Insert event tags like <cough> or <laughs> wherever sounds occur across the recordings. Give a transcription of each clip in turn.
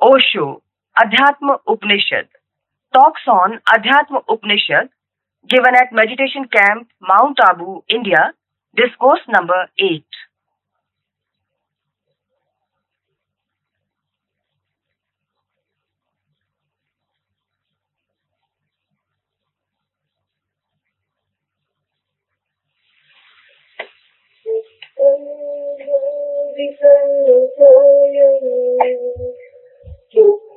Osho, Adhyatma Upanishad, talks on Adhyatma Upanishad given at Meditation Camp, Mount Abu, India, discourse number 8.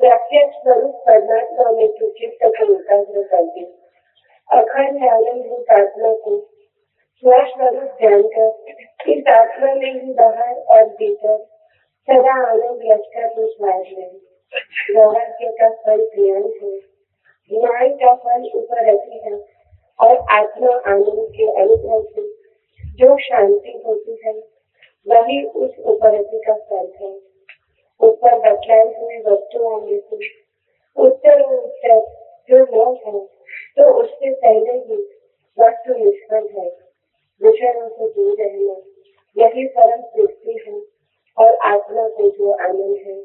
प्रत्यक्ष स्वरूप परमात्मा में तो चित्त को एकाग्र कर दे अखंड आनंद रूप आत्मा को स्वस्वरूप जानकर इस आत्मा में ही बाहर और भीतर सदा आनंद लचका को स्वाद है वैराग्य का फल ज्ञान है ज्ञान का फल उपरति है और आत्मा आनंद के अनुभव से जो शांति होती है वही उस उपरति का फल है ऊपर बतलाए हुए वस्तुओं में से उत्तर उत्तर, जो न है तो उससे पहले ही वस्तु निष्फल है विषयों से दूर रहना, यही परम तृप्ति है, और आत्मा को जो आनंद है,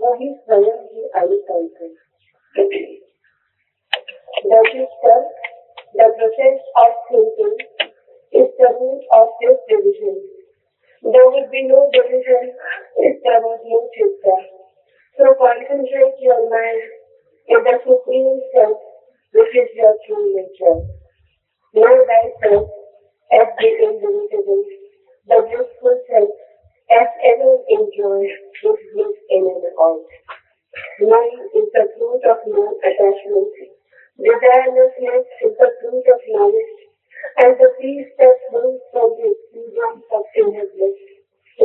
वही स्वयं ही अनुकल्प है The process of thinking is the root of this division. There would be no division if there was no chitta. So concentrate your mind in the supreme self, which is your true nature. Know thyself as the indivisible, the blissful self, as ever enjoys its bliss in and out. Knowing is the fruit of non-attachment. Desirelessness is the fruit of knowledge. And the peace that flows from the experience of inner bliss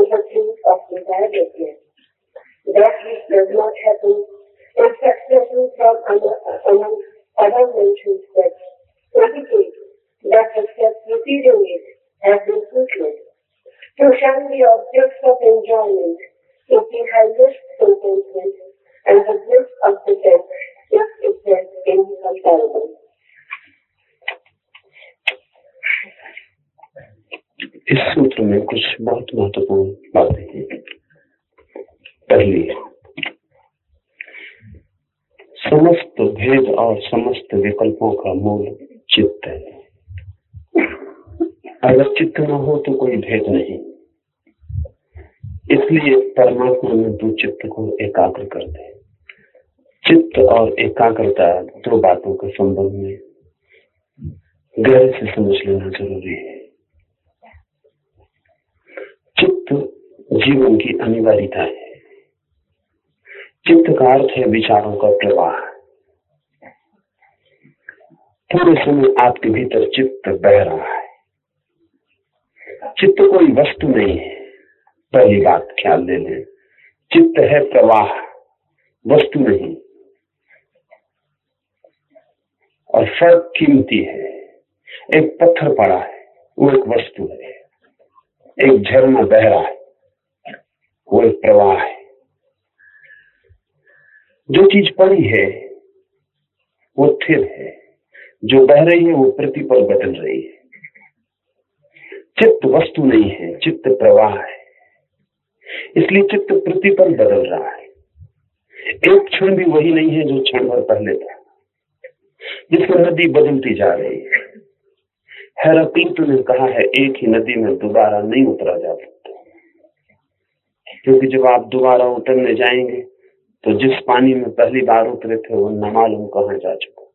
the fruit of desirelessness. That which does not happen is successful from among other mentioned steps. Indicate that the steps preceding it have been fruitless. To shun the objects of enjoyment is the highest contentment, and the bliss of the dead is itself incomparable. इस सूत्र में कुछ बहुत महत्वपूर्ण बातें हैं। पहली, समस्त भेद और समस्त विकल्पों का मूल चित्त है। अगर चित्त न हो तो कोई भेद नहीं। इसलिए परमात्मा में दो चित्त को एकाग्र कर दे चित्त और एकाग्रता दो बातों के संबंध में गहरे से समझ लेना ज़रूरी है चित्त जीवन की अनिवार्यता है। चित्त का अर्थ है विचारों का प्रवाह। पूरे समय आपके भीतर चित्त बह रहा है। चित्त कोई वस्तु नहीं है। पहली बात ख्याल ले लें। चित्त है प्रवाह, वस्तु नहीं। और फ़र्क कीमती है। एक पत्थर पड़ा है, वो एक वस्तु है। एक झरना बह रहा है। वो एक प्रवाह है। जो चीज़ पड़ी है, वो स्थिर है। जो बह रही है, वो प्रतिपल बदल रही है। चित्त वस्तु नहीं है, चित्त प्रवाह है। इसलिए चित्त प्रतिपल बदल रहा है। एक क्षण भी वही नहीं है जो क्षण भर पहले था जिसमें नदी बदलती जा रही है। हैरापीत ने कहा है, एक ही नदी में दोबारा नहीं उतरा जा सकता। क्योंकि जब आप दोबारा उतरने जाएँगे तो जिस पानी में पहली बार उतरे थे, वो न कहा जा चुका।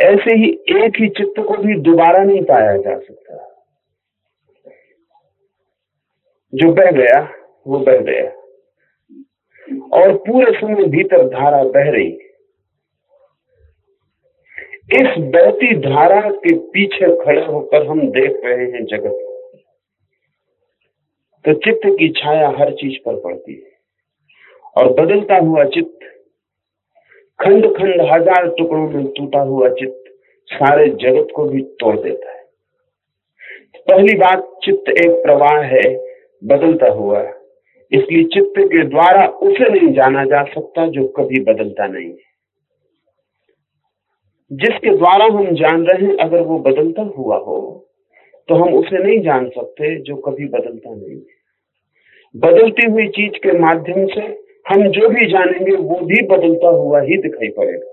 ऐसे ही एक ही चित्त को भी दोबारा नहीं पाया जा सकता। जो बह गया, वो बह गया। और पूरे समय भीतर धारा बह रही। इस बहती धारा के पीछे खड़े होकर हम देख रहे हैं जगत को। तो चित्त की छाया हर चीज़ पर पड़ती है। और बदलता हुआ चित्त खंड खंड हज़ार टुकड़ों में टूटा हुआ चित्त सारे जगत को भी तोड़ देता है। पहली बात, चित्त एक प्रवाह है, बदलता हुआ। इसलिए चित्त के द्वारा उसे नहीं जाना जा सकता जो कभी बदलता नहीं है। जिसके द्वारा हम जान रहे हैं, अगर वो बदलता हुआ हो तो हम उसे नहीं जान सकते, जो कभी बदलता नहीं। बदलती हुई चीज़ के माध्यम से हम जो भी जानेंगे, वो भी बदलता हुआ ही दिखाई पड़ेगा।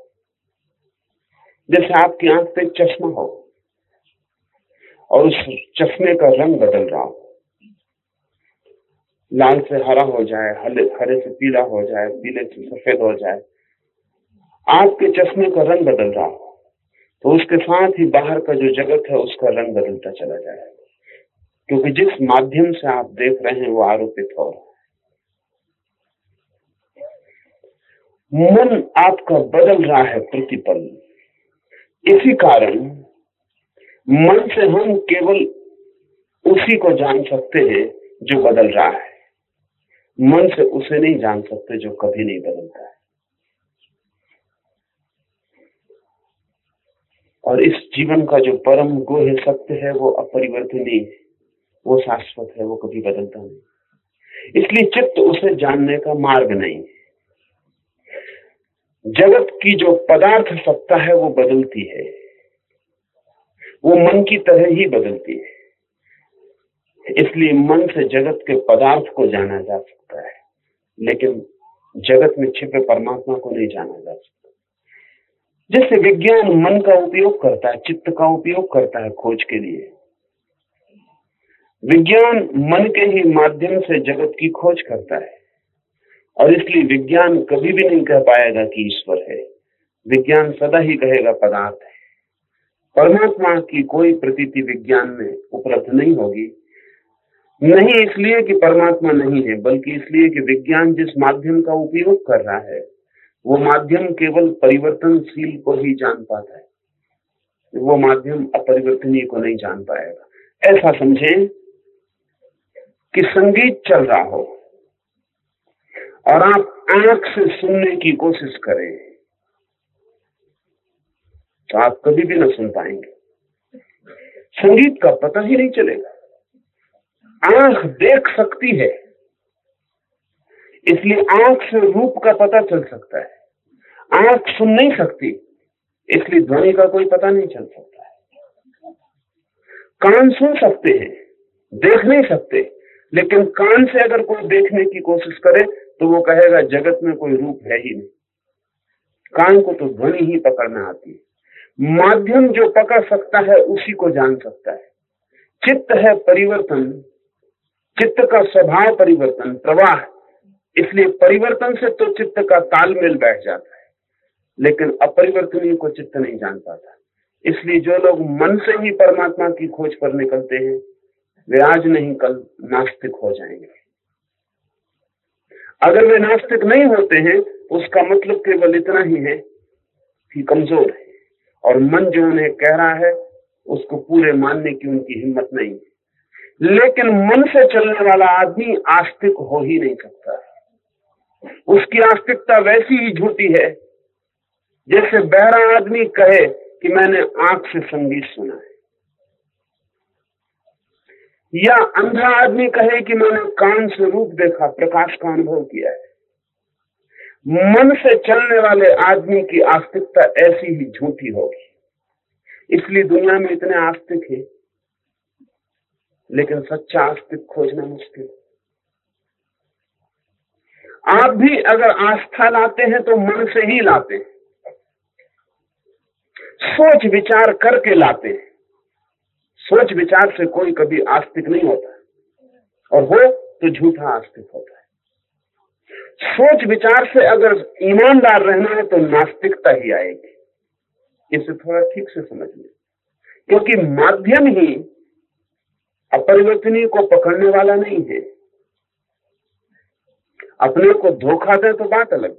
जैसे आपकी आँख पे चश्मा हो, और उस चश्मे का रंग बदल रहा हो। लाल से हरा हो जाए हरे से पीला हो जाए, पीले से सफ़ेद हो जाए, आपके चश्मे का रंग बदल रहा हो। तो उसके साथ ही बाहर का जो जगत है, उसका रंग बदलता चला जाएगा क्योंकि जिस माध्यम से आप देख रहे हैं, वो आरोपित हो। मन आपका बदल रहा है प्रतिपल। इसी कारण मन से हम केवल उसी को जान सकते हैं, जो बदल रहा है। मन से उसे नहीं जान सकते, जो कभी नहीं बदलता है। और इस जीवन का जो परम गोह सत्य है, वो अपरिवर्तनीय वो शाश्वत है, वो कभी बदलता नहीं। इसलिए चित्त उसे जानने का मार्ग नहीं जगत की जो पदार्थ सत्ता है, वो बदलती है। वो मन की तरह ही बदलती है। इसलिए मन से जगत के पदार्थ को जाना जा सकता है, लेकिन जगत में छिपे परमात्मा को नहीं जाना जा सकता। जैसे विज्ञान मन का उपयोग करता है, चित्त का उपयोग करता है खोज के लिए। विज्ञान मन के ही माध्यम से जगत की खोज करता है। और इसलिए विज्ञान कभी भी नहीं कह पाएगा कि ईश्वर है। विज्ञान सदा ही कहेगा पदार्थ है। परमात्मा की कोई प्रतीति विज्ञान में उपलब्ध नहीं होगी। नहीं इसलिए कि परमात्मा नहीं है, बल्कि इसलिए कि विज्ञान जिस माध्यम का उपयोग कर रहा है वो माध्यम केवल परिवर्तनशील को ही जान पाता है। वो माध्यम अपरिवर्तनीय को नहीं जान पाएगा। ऐसा समझें कि संगीत चल रहा हो और आप आँख से सुनने की कोशिश करें तो आप कभी भी ना सुन पाएँगे। संगीत का पता ही नहीं चलेगा। आँख देख सकती है इसलिए आँख से रूप का पता चल सकता है। आँख सुन नहीं सकती, इसलिए ध्वनि का कोई पता नहीं चल सकता है। कान सुन सकते हैं, देख नहीं सकते, लेकिन कान से अगर कोई देखने की कोशिश करे तो वो कहेगा, जगत में कोई रूप है ही नहीं। कान को तो ध्वनि ही पकड़ना आती है। माध्यम जो पकड़ सकता है, उसी को जान सकता है। चित्त है परिवर्तन, चित्त का स्वभाव परिवर्तन, प्रवाह। इसलिए परिवर्तन से तो चित्त का तालमेल बैठ जाता है, लेकिन अपरिवर्तनीय को चित्त नहीं जान पाता। इसलिए जो लोग मन से ही परमात्मा की खोज पर निकलते हैं, वे आज नहीं, कल नास्तिक हो जाएँगे। अगर वे नास्तिक नहीं होते हैं, उसका मतलब केवल इतना ही है कि कमज़ोर है, और मन जो उन्हें कह रहा है, उसको पूरे मानने की उनकी हिम्मत नहीं है। लेकिन मन से चलने वाला आदमी आस्तिक हो ही नहीं सकता। उसकी आस्तिकता वैसी ही झूठी है, जैसे बहरा आदमी कहे कि मैंने आँख से संगीत सुना है। या अंधा आदमी कहे कि मैंने कान से रूप देखा, प्रकाश का अनुभव किया है। मन से चलने वाले आदमी की आस्तिकता ऐसी ही झूठी होगी। इसलिए दुनिया में इतने आस्तिक है, लेकिन सच्चा आस्तिक खोजना मुश्किल। आप भी अगर आस्था लाते हैं तो मन से ही लाते हैं। सोच विचार करके लाते हैं। सोच विचार से कोई कभी आस्तिक नहीं होता। और हो तो झूठा आस्तिक होता है। सोच विचार से अगर ईमानदार रहना है तो नास्तिकता ही आएगी। इसे थोड़ा ठीक से समझ लें। क्योंकि माध्यम ही अपरिवर्तनीय को पकड़ने वाला नहीं है। अपने को धोखा दे तो बात अलग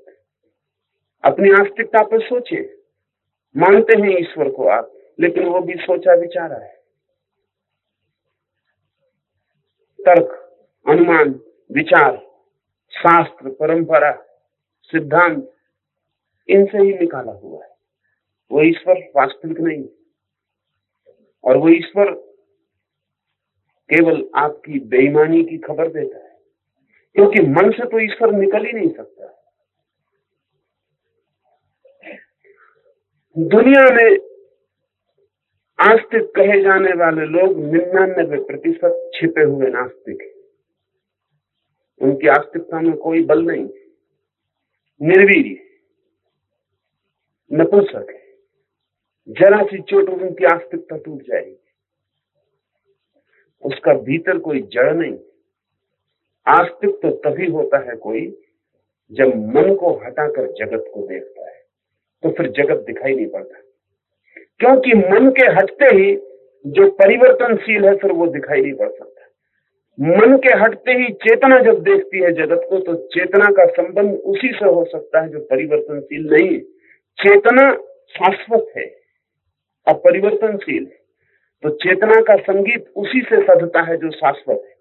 अपनी आस्तिकता पर सोचे मानते हैं ईश्वर को आप, लेकिन वो भी सोचा विचारा है। तर्क, अनुमान, विचार, शास्त्र, परंपरा, सिद्धांत, इनसे ही निकाला हुआ है। वो ईश्वर वास्तविक नहीं और वो ईश्वर केवल आपकी बेईमानी की खबर देता है। क्योंकि मन से तो ईश्वर निकल ही नहीं सकता। दुनिया में आस्तिक कहे जाने वाले लोग निन्यानबे प्रतिशत छिपे हुए नास्तिक हैं। उनकी आस्तिकता में कोई बल नहीं। निर्वीर नपुंसक है। जरा सी चोट उनकी आस्तिकता टूट जाएगी। उसका भीतर कोई जड़ नहीं। आस्तिक तो तभी होता है कोई जब मन को हटाकर जगत को देखता है। तो फिर जगत दिखाई नहीं पड़ता। क्योंकि मन के हटते ही जो परिवर्तनशील है, फिर वो दिखाई नहीं पड़ सकता। मन के हटते ही चेतना जब देखती है जगत को तो चेतना का संबंध उसी से हो सकता है जो परिवर्तनशील नहीं है। चेतना शाश्वत है, अपरिवर्तनशील है। तो चेतना का संगीत उसी से सधता है जो शाश्वत है।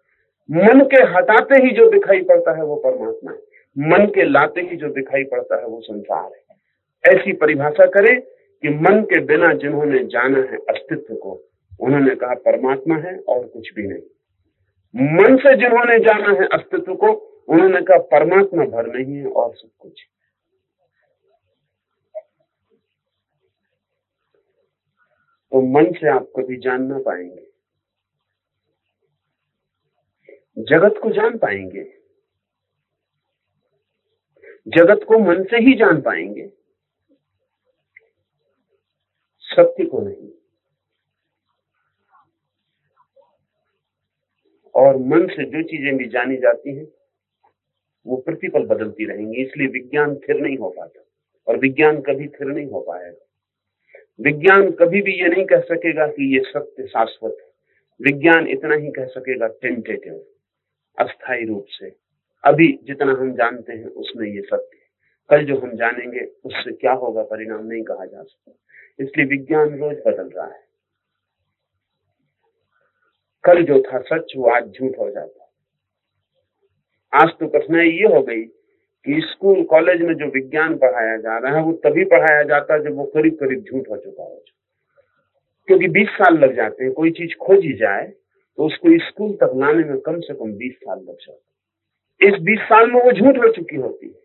मन के हटाते ही जो दिखाई पड़ता है वो परमात्मा है। मन के लाते ही जो दिखाई पड़ता है वो संसार है। ऐसी परिभाषा करें कि मन के बिना जिन्होंने जाना है अस्तित्व को, उन्होंने कहा परमात्मा है और कुछ भी नहीं। मन से जिन्होंने जाना है अस्तित्व को, उन्होंने कहा परमात्मा भर नहीं है और सब कुछ तो मन से आप कभी जान ना पाएँगे। जगत को जान पाएँगे। जगत को मन से ही जान पाएँगे। शक्ति को नहीं। और मन से जो चीज़ें भी जानी जाती हैं, वो प्रतिपल बदलती रहेंगी, इसलिए विज्ञान फिर नहीं हो पाता। और विज्ञान कभी फिर नहीं हो पाएगा। विज्ञान कभी भी ये नहीं कह सकेगा कि ये सत्य शाश्वत है। विज्ञान इतना ही कह सकेगा टेंटेटिव अस्थायी रूप से। अभी जितना हम जानते हैं, उसमें ये सत्य है। कल जो हम जानेंगे, उससे क्या होगा, परिणाम नहीं कहा जा सकता। इसलिए विज्ञान रोज बदल रहा है। कल जो था सच, वो आज झूठ हो जाता आज तो कठिनाई ये हो गई कि स्कूल, कॉलेज में जो विज्ञान पढ़ाया जा रहा है, वो तभी पढ़ाया जाता है जब वो करीब करीब झूठ हो चुका हो। क्योंकि 20 साल लग जाते हैं, कोई चीज़ खोजी जाए तो उसको स्कूल तक लाने में कम से कम 20 साल लग जाते इस 20 साल में वो झूठ हो चुकी होती है।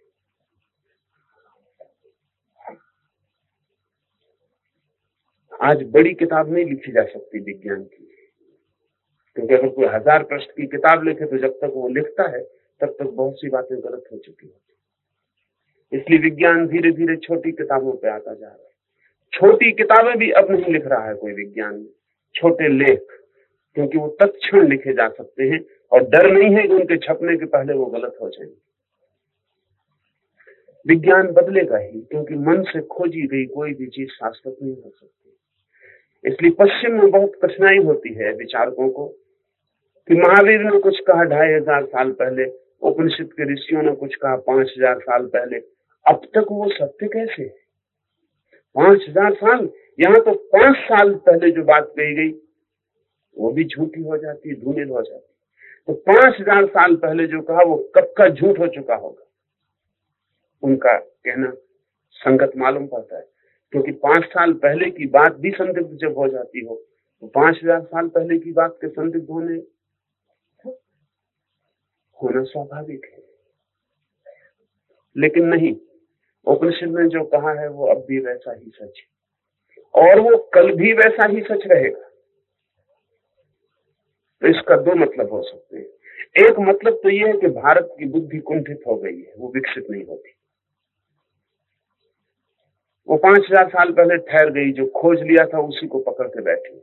आज बड़ी किताब नहीं लिखी जा सकती विज्ञान की। क्योंकि अगर कोई हज़ार पृष्ठ की किताब लिखे तो जब तक वो लिखता है, तब तक बहुत सी बातें गलत हो चुकी होती इसलिए विज्ञान धीरे धीरे छोटी किताबों पे आता जा रहा है। छोटी किताबें भी अब नहीं लिख रहा है कोई विज्ञान। छोटे लेख क्योंकि वो तत्क्षण लिखे जा सकते हैं और डर नहीं है कि उनके छपने के पहले वो गलत हो जाएँगे विज्ञान बदलेगा ही, क्योंकि मन से खोजी गई कोई भी चीज़ शाश्वत नहीं हो सकती। इसलिए पश्चिम में बहुत कठिनाई होती है विचारकों को कि महावीर ने कुछ कहा ढाई हज़ार साल पहले, उपनिषद के ऋषियों ने कुछ कहा पाँच हज़ार साल पहले। अब तक वो सत्य कैसे है? पाँच हज़ार साल? यहाँ तो पाँच साल पहले जो बात कही गई वो भी झूठी हो जाती है धूनिल हो जाती तो पाँच हज़ार साल पहले जो कहा, वो कब का झूठ हो चुका होगा? उनका कहना संगत मालूम पड़ता है। क्योंकि पाँच साल पहले की बात भी संदिग्ध जब हो जाती हो तो पाँच हज़ार साल पहले की बात के संदिग्ध होने होना स्वाभाविक है। लेकिन नहीं, उपनिषद ने जो कहा है, वो अब भी वैसा ही सच है। और वो कल भी वैसा ही सच रहेगा। तो इसका दो मतलब हो सकते हैं। एक मतलब तो यह है कि भारत की बुद्धि कुंठित हो गई है, वो विकसित नहीं होती। वो पाँच हज़ार साल पहले ठहर गई, जो खोज लिया था, उसी को पकड़ के बैठी।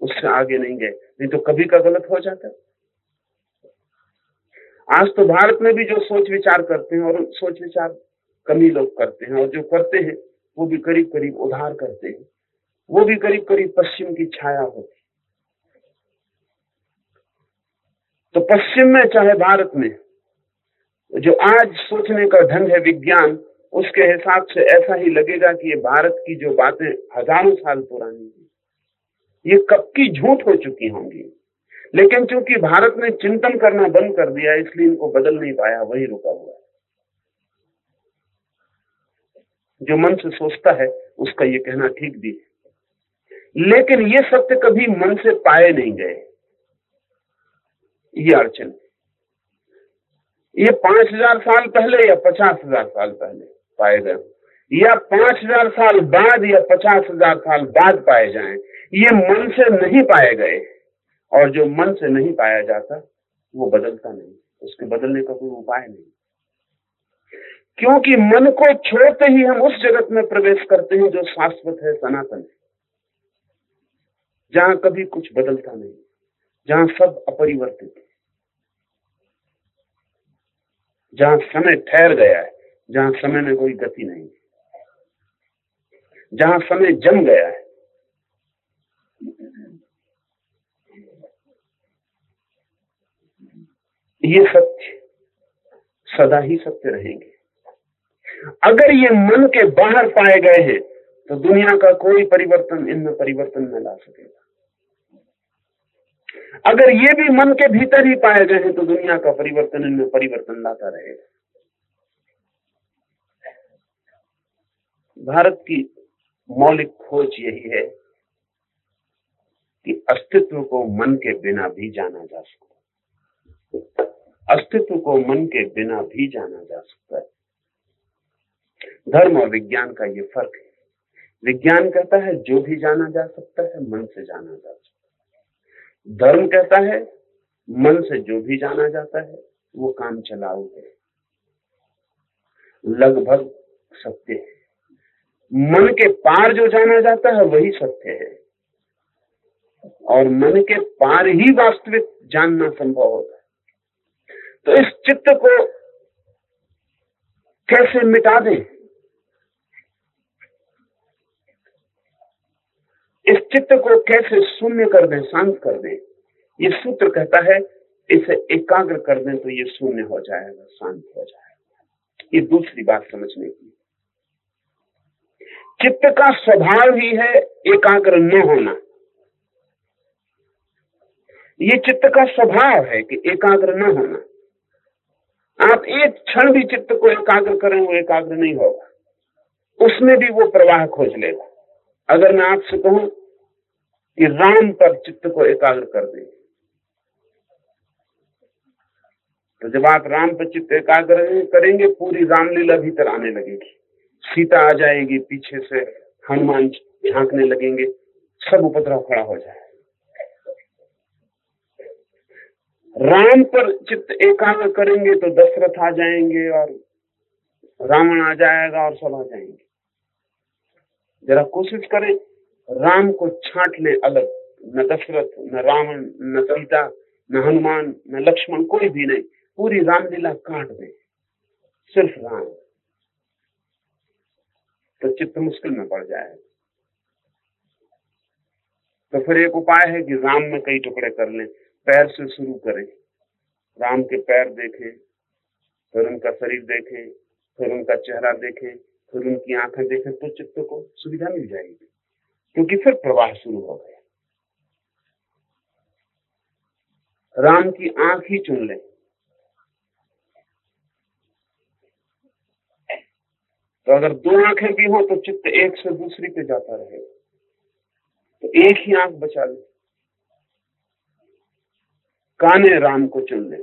उससे आगे नहीं गए, नहीं तो कभी का गलत हो जाता। आज तो भारत में भी जो सोच विचार करते हैं, और सोच विचार कमी लोग करते हैं, और जो करते हैं, वो भी करीब करीब उधार करते हैं। वो भी करीब करीब पश्चिम की छाया होती। तो पश्चिम में चाहे भारत में, जो आज सोचने का ढंग है विज्ञान, उसके हिसाब से ऐसा ही लगेगा कि ये भारत की जो बातें हज़ारों साल पुरानी है, ये कब की झूठ हो चुकी होंगी। लेकिन चूँकि भारत ने चिंतन करना बंद कर दिया, इसलिए इनको बदल नहीं पाया, वही रुका हुआ है। जो मन से सोचता है, उसका ये कहना ठीक भी लेकिन ये सत्य कभी मन से पाए नहीं गए। ये अड़चन। ये पाँच हज़ार साल पहले या पचास हज़ार साल पहले पाए गए। या पाँच हज़ार साल बाद या पचास हज़ार साल बाद पाए जाएँ। ये मन से नहीं पाए गए। और जो मन से नहीं पाया जाता, वो बदलता नहीं। उसके बदलने का कोई उपाय नहीं। क्योंकि मन को छोड़ते ही हम उस जगत में प्रवेश करते हैं जो शाश्वत है, सनातन है। जहाँ कभी कुछ बदलता नहीं। जहाँ सब अपरिवर्तित है। जहाँ समय ठहर गया है, जहाँ समय में कोई गति नहीं जहाँ समय जम गया है, ये सत्य सदा ही सत्य रहेंगे। अगर ये मन के बाहर पाए गए हैं तो दुनिया का कोई परिवर्तन इनमें परिवर्तन न ला सकेगा अगर ये भी मन के भीतर ही पाए गए हैं तो दुनिया का परिवर्तन इनमें परिवर्तन लाता रहेगा। भारत की मौलिक खोज यही है कि अस्तित्व को मन के बिना भी जाना जा सकता है। अस्तित्व को मन के बिना भी जाना जा सकता है। धर्म और विज्ञान का ये फ़र्क है। विज्ञान कहता है, जो भी जाना जा सकता है, मन से जाना जा सकता है। धर्म कहता है, मन से जो भी जाना जाता है, वो काम चलाऊ है। लगभग सत्य है। मन के पार जो जाना जाता है, वही सत्य है। और मन के पार ही वास्तविक जानना संभव होता है। तो इस चित्त को कैसे मिटा दें इस चित्त को कैसे शून्य कर दें, शांत कर दें, ये सूत्र कहता है, इसे एकाग्र कर दें तो ये शून्य हो जाएगा, शांत हो जाएगा। ये दूसरी बात समझने की। चित्त का स्वभाव ही है एकाग्र न होना। ये चित्त का स्वभाव है कि एकाग्र न होना। आप एक क्षण भी चित्त को एकाग्र करें, वो एकाग्र नहीं होगा। उसमें भी वो प्रवाह खोज लेगा। अगर मैं आपसे कहूँ कि राम पर चित्त को एकाग्र कर दें। तो जब आप राम पर चित्त एकाग्र करेंगे, पूरी रामलीला भीतर आने लगेगी। सीता आ जाएगी पीछे से, हनुमान झांकने लगेंगे, सब उपद्रव खड़ा हो जाए। राम पर चित्त एकाग्र करेंगे तो दशरथ आ जाएँगे और रावण आ जाएगा और सब आ जाएँगे। जरा कोशिश करें राम को छांट ले अलग। न दशरथ, न रावण, न सीता, न हनुमान, न लक्ष्मण, कोई भी नहीं। पूरी रामलीला काट दे सिर्फ़ राम। तो चित्त मुश्किल में पड़ जाए। तो फिर एक उपाय है कि राम में कई टुकड़े कर लें। पैर से शुरू करें। राम के पैर देखें, फिर उनका शरीर देखें, फिर उनका चेहरा देखें, फिर उनकी आँखें देखें तो चित्त को सुविधा मिल जाएगी। क्योंकि फिर प्रवाह शुरू हो गया। राम की आँख ही चुन लें। तो अगर दो आँखें भी हो तो चित्त एक से दूसरी पे जाता रहेगा तो एक ही आँख बचा ले। काने राम को चुन ले।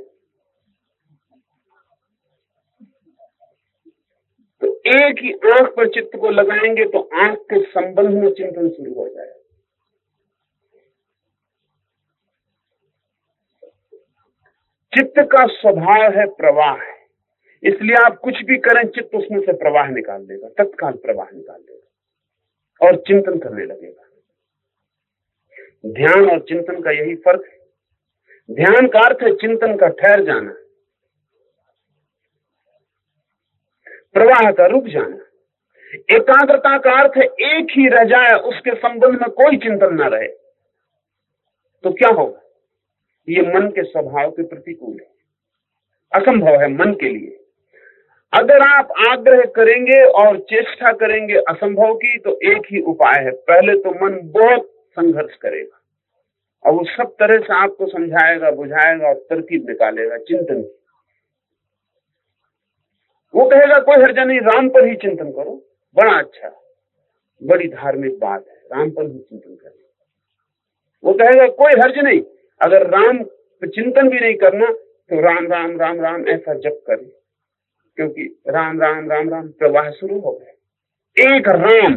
एक ही आँख पर चित्त को लगाएँगे तो आँख के संबंध में चिंतन शुरू हो जाएगा। चित्त का स्वभाव है प्रवाह। है इसलिए आप कुछ भी करें, चित्त उसमें से प्रवाह निकाल देगा, तत्काल प्रवाह निकाल देगा और चिंतन करने लगेगा। ध्यान और चिंतन का यही फ़र्क है। ध्यान का अर्थ है चिंतन का ठहर जाना। प्रवाह का रुक जाना। एकाग्रता का अर्थ एक ही रह जाए, उसके संबंध में कोई चिंतन ना रहे। तो क्या होगा? ये मन के स्वभाव के प्रतिकूल है। असंभव है मन के लिए। अगर आप आग्रह करेंगे और चेष्टा करेंगे असंभव की तो एक ही उपाय है। पहले तो मन बहुत संघर्ष करेगा। और वो सब तरह से आपको समझाएगा, बुझाएगा और तरकीब निकालेगा, चिंतन की। वो कहेगा, कोई हर्जा नहीं, राम पर ही चिंतन करो। बड़ा अच्छा बड़ी धार्मिक बात है, राम पर ही चिंतन करें वो कहेगा, कोई हर्ज नहीं, अगर राम चिंतन भी नहीं करना तो राम राम राम राम, ऐसा जप करें। क्योंकि राम राम राम राम, प्रवाह शुरू हो गए एक राम,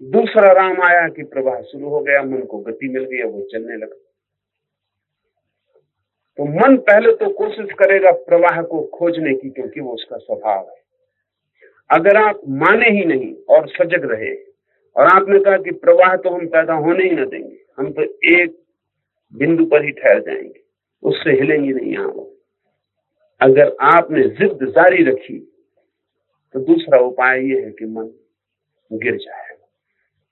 दूसरा राम आया कि प्रवाह शुरू हो गया, मन को गति मिल गई वो चलने लगा। तो मन पहले तो कोशिश करेगा प्रवाह को खोजने की, क्योंकि वो उसका स्वभाव है। अगर आप माने ही नहीं और सजग रहे, और आपने कहा कि प्रवाह तो हम पैदा होने ही न देंगे, हम तो एक बिंदु पर ही ठहर जाएँगे, उससे हिलेंगे नहीं यहाँ अगर आपने जिद जारी रखी तो दूसरा उपाय यह है कि मन गिर जाए,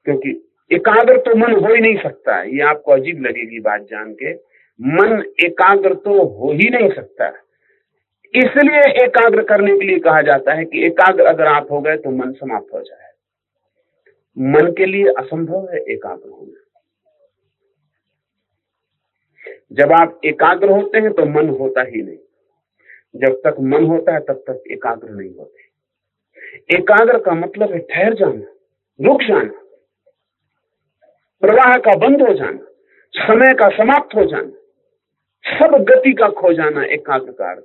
क्योंकि एकाग्र तो मन हो ही नहीं सकता। ये आपको अजीब लगेगी बात जान के मन एकाग्र तो हो ही नहीं सकता। इसलिए एकाग्र करने के लिए कहा जाता है कि एकाग्र अगर आप हो गए तो मन समाप्त हो जाए। मन के लिए असंभव है एकाग्र होना। जब आप एकाग्र होते हैं तो मन होता ही नहीं। जब तक मन होता है तब तक एकाग्र नहीं होते। एकाग्र का मतलब है ठहर जाना, रुक जाना, प्रवाह का बंद हो जाना, समय का समाप्त हो जाना। सब गति का खो जाना एकाग्र का अर्थ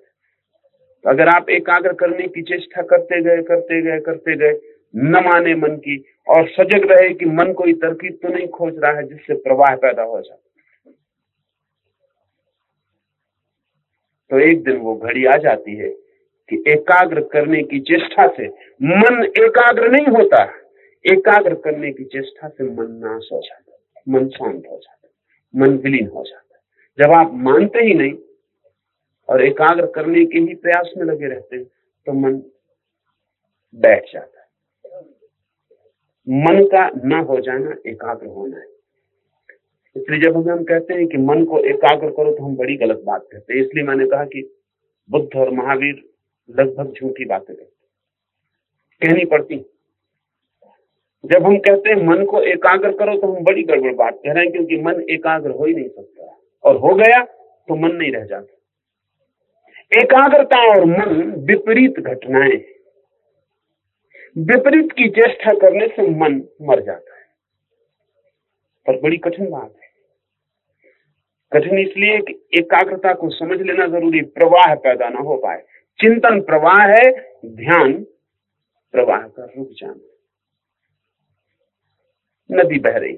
तो अगर आप एकाग्र करने की चेष्टा करते गए करते गए करते गए, न माने मन की, और सजग रहे कि मन कोई तरकीब तो नहीं खोज रहा है जिससे प्रवाह पैदा हो जाए। तो एक दिन वो घड़ी आ जाती है कि एकाग्र करने की चेष्टा से मन एकाग्र नहीं होता। एकाग्र करने की चेष्टा से मन नाश हो जाता मन शांत हो जाता मन विलीन हो जाता जब आप मानते ही नहीं और एकाग्र करने के ही प्रयास में लगे रहते हैं तो मन बैठ जाता है। मन का न हो जाना, एकाग्र होना है। इसलिए जब हम कहते हैं कि मन को एकाग्र करो तो हम बड़ी गलत बात कहते हैं। इसलिए मैंने कहा कि बुद्ध और महावीर लगभग झूठी बातें कहते कहनी पड़ती जब हम कहते हैं मन को एकाग्र करो तो हम बड़ी गड़बड़ बात कह रहे हैं, क्योंकि मन एकाग्र हो ही नहीं सकता। और हो गया तो मन नहीं रह जाता। एकाग्रता और मन विपरीत घटनाएँ। विपरीत की चेष्टा करने से मन मर जाता है। पर बड़ी कठिन बात है। कठिन इसलिए कि एकाग्रता को समझ लेना ज़रूरी प्रवाह पैदा ना हो पाए। चिंतन प्रवाह है, ध्यान प्रवाह का रुक जाना। नदी बह रही।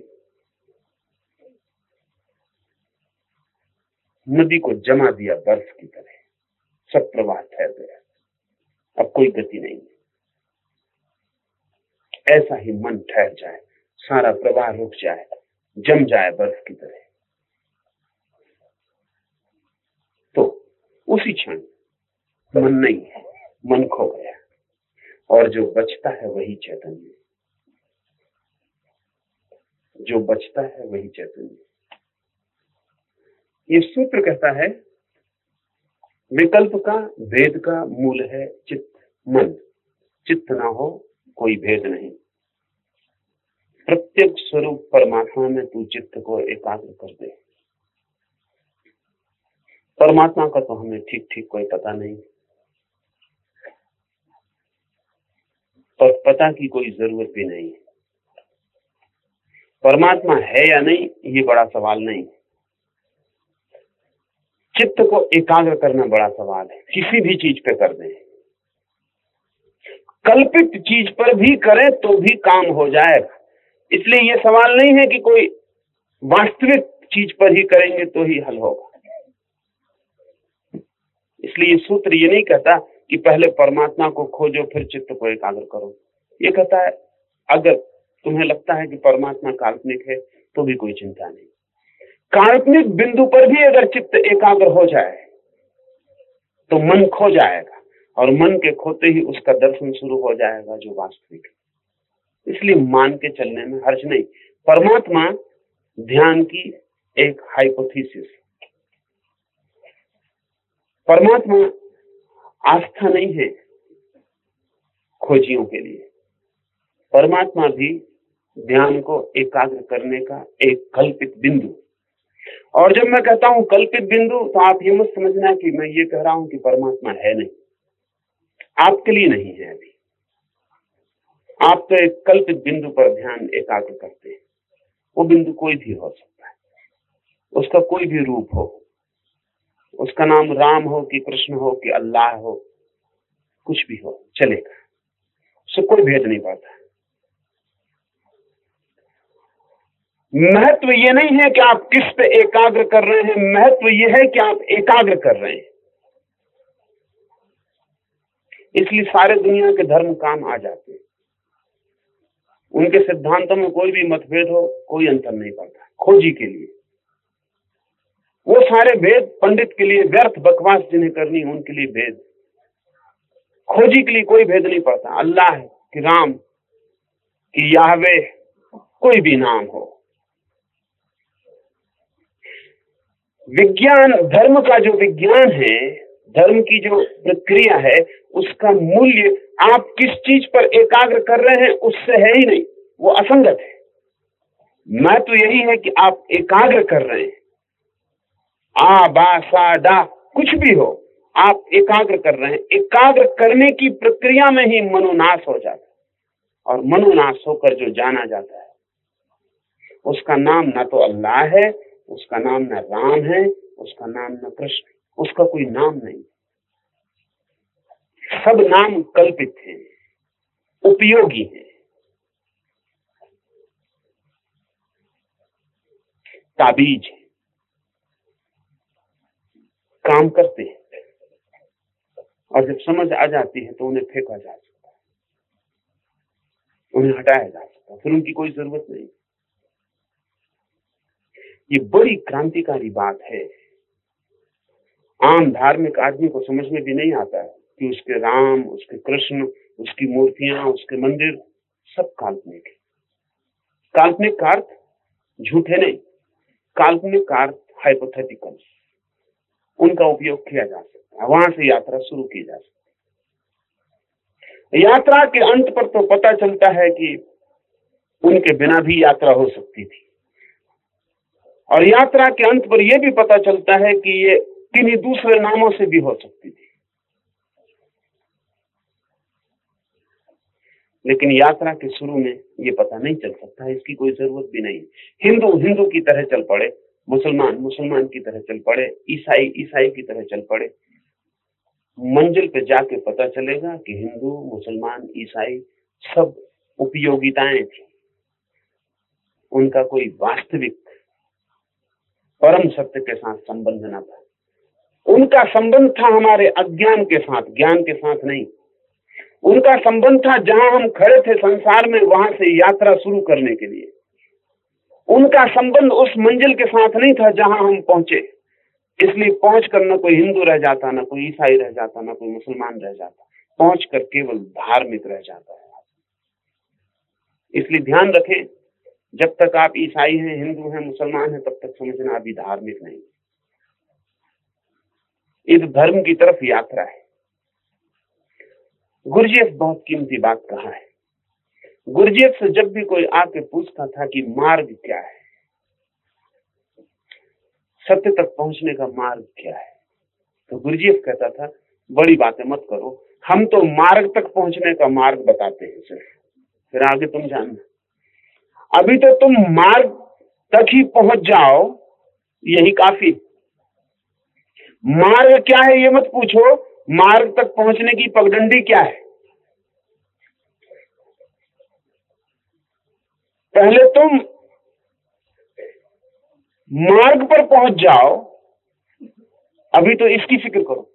नदी को जमा दिया बर्फ़ की तरह। सब प्रवाह ठहर गया। अब कोई गति नहीं ऐसा ही मन ठहर जाए, सारा प्रवाह रुक जाए, जम जाए बर्फ़ की तरह। तो उसी क्षण मन नहीं है, मन खो गया। और जो बचता है वही चैतन्य। जो बचता है वही चैतन्य। ये सूत्र कहता है, विकल्प का, भेद का मूल है चित्त, मन। चित्त ना हो, कोई भेद नहीं। प्रत्येक स्वरूप परमात्मा में तू चित्त को एकाग्र कर दे। परमात्मा का तो हमें ठीक ठीक कोई पता नहीं। और पता की कोई ज़रूरत भी नहीं। परमात्मा है या नहीं, ये बड़ा सवाल नहीं। चित्त को एकाग्र करना बड़ा सवाल है। किसी भी चीज़ पे कर दें। कल्पित चीज़ पर भी करें तो भी काम हो जाएगा इसलिए यह सवाल नहीं है कि कोई वास्तविक चीज़ पर ही करेंगे तो ही हल होगा। इसलिए सूत्र ये नहीं कहता कि पहले परमात्मा को खोजो, फिर चित्त को एकाग्र करो। ये कहता है, अगर तुम्हें लगता है कि परमात्मा काल्पनिक है तो भी कोई चिंता नहीं। काल्पनिक बिंदु पर भी अगर चित्त एकाग्र हो जाए तो मन खो जाएगा और मन के खोते ही उसका दर्शन शुरू हो जाएगा जो वास्तविक है। इसलिए मान के चलने में हर्ज नहीं। परमात्मा ध्यान की एक हाइपोथीसिस परमात्मा आस्था नहीं है खोजियों के लिए। परमात्मा भी ध्यान को एकाग्र करने का एक कल्पित बिंदु। और जब मैं कहता हूँ कल्पित बिंदु तो आप ये मत समझना कि मैं ये कह रहा हूँ कि परमात्मा है नहीं। आपके लिए नहीं है अभी। आप तो एक कल्पित बिंदु पर ध्यान एकाग्र करते हैं। वो बिंदु कोई भी हो सकता है। उसका कोई भी रूप हो। उसका नाम राम हो कि कृष्ण हो कि अल्लाह हो, कुछ भी हो, चलेगा। उससे कोई भेद नहीं पाता महत्व ये नहीं है कि आप किस पे एकाग्र कर रहे हैं। महत्व ये है कि आप एकाग्र कर रहे हैं। इसलिए सारे दुनिया के धर्म काम आ जाते हैं। उनके सिद्धांतों में कोई भी मतभेद हो, कोई अंतर नहीं पड़ता। खोजी के लिए। वो सारे भेद पंडित के लिए व्यर्थ, बकवास जिन्हें करनी उनके लिए भेद। खोजी के लिए कोई भेद नहीं पड़ता। अल्लाह कि राम, कि याहवे, कोई भी नाम हो। विज्ञान, धर्म का जो विज्ञान है, धर्म की जो प्रक्रिया है, उसका मूल्य आप किस चीज़ पर एकाग्र कर रहे हैं, उससे है ही नहीं। वो असंगत है। मैं तो यही है कि आप एकाग्र कर रहे हैं। आ, बा, सा डा कुछ भी हो, आप एकाग्र कर रहे हैं। एकाग्र करने की प्रक्रिया में ही मनोनाश हो जाता है। और मनोनाश होकर जो जाना जाता है, उसका नाम ना तो अल्लाह है उसका नाम न राम है, उसका नाम न कृष्ण उसका कोई नाम नहीं। सब नाम कल्पित हैं, उपयोगी हैं। ताबीज है। काम करते हैं। और जब समझ आ जाती है तो उन्हें फेंका जा सकता है। उन्हें हटाया जा सकता है। फिर उनकी कोई ज़रूरत नहीं। ये बड़ी क्रांतिकारी बात है। आम धार्मिक आदमी को समझ में भी नहीं आता कि उसके राम, उसके कृष्ण, उसकी मूर्तियाँ, उसके मंदिर सब काल्पनिक है। काल्पनिक का अर्थ झूठे नहीं, काल्पनिक का अर्थ हाइपोथेटिकल उनका उपयोग किया जा सकता है, वहाँ से यात्रा शुरू की जा सकती है। यात्रा के अंत पर तो पता चलता है कि उनके बिना भी यात्रा हो सकती थी। और यात्रा के अंत पर यह भी पता चलता है कि ये किन्हीं दूसरे नामों से भी हो सकती थी। लेकिन यात्रा के शुरू में ये पता नहीं चल सकता, इसकी कोई ज़रूरत भी नहीं। हिंदू हिंदू की तरह चल पड़े, मुसलमान मुसलमान की तरह चल पड़े, ईसाई ईसाई की तरह चल पड़े। मंजिल पे जाके पता चलेगा कि हिंदू, मुसलमान, ईसाई सब उपयोगिताएँ थी। उनका कोई वास्तविक परम सत्य के साथ संबंध न था। उनका संबंध था हमारे अज्ञान के साथ, ज्ञान के साथ नहीं। उनका संबंध था जहाँ हम खड़े थे संसार में, वहाँ से यात्रा शुरू करने के लिए। उनका संबंध उस मंजिल के साथ नहीं था जहाँ हम पहुँचे। इसलिए पहुँच कर न कोई हिंदू रह जाता, न कोई ईसाई रह जाता, न कोई मुसलमान रह जाता। पहुँच कर केवल धार्मिक रह जाता है। इसलिए ध्यान रखें जब तक आप ईसाई हैं, हिंदू हैं, मुसलमान हैं, तब तक समझना अभी धार्मिक नहीं इस धर्म की तरफ़ यात्रा है। गुरजेफ बहुत कीमती बात कहा है। गुरजेफ से जब भी कोई आके पूछता था कि मार्ग क्या है, सत्य तक पहुँचने का मार्ग क्या है तो गुरजेफ कहता था, बड़ी बातें मत करो। हम तो मार्ग तक पहुँचने का मार्ग बताते हैं सिर्फ़ फिर आगे तुम जानना। अभी तो तुम मार्ग तक ही पहुँच जाओ, यही काफ़ी। मार्ग क्या है ये मत पूछो, मार्ग तक पहुँचने की पगडंडी क्या है? पहले तुम मार्ग पर पहुँच जाओ, अभी तो इसकी फ़िक्र करो।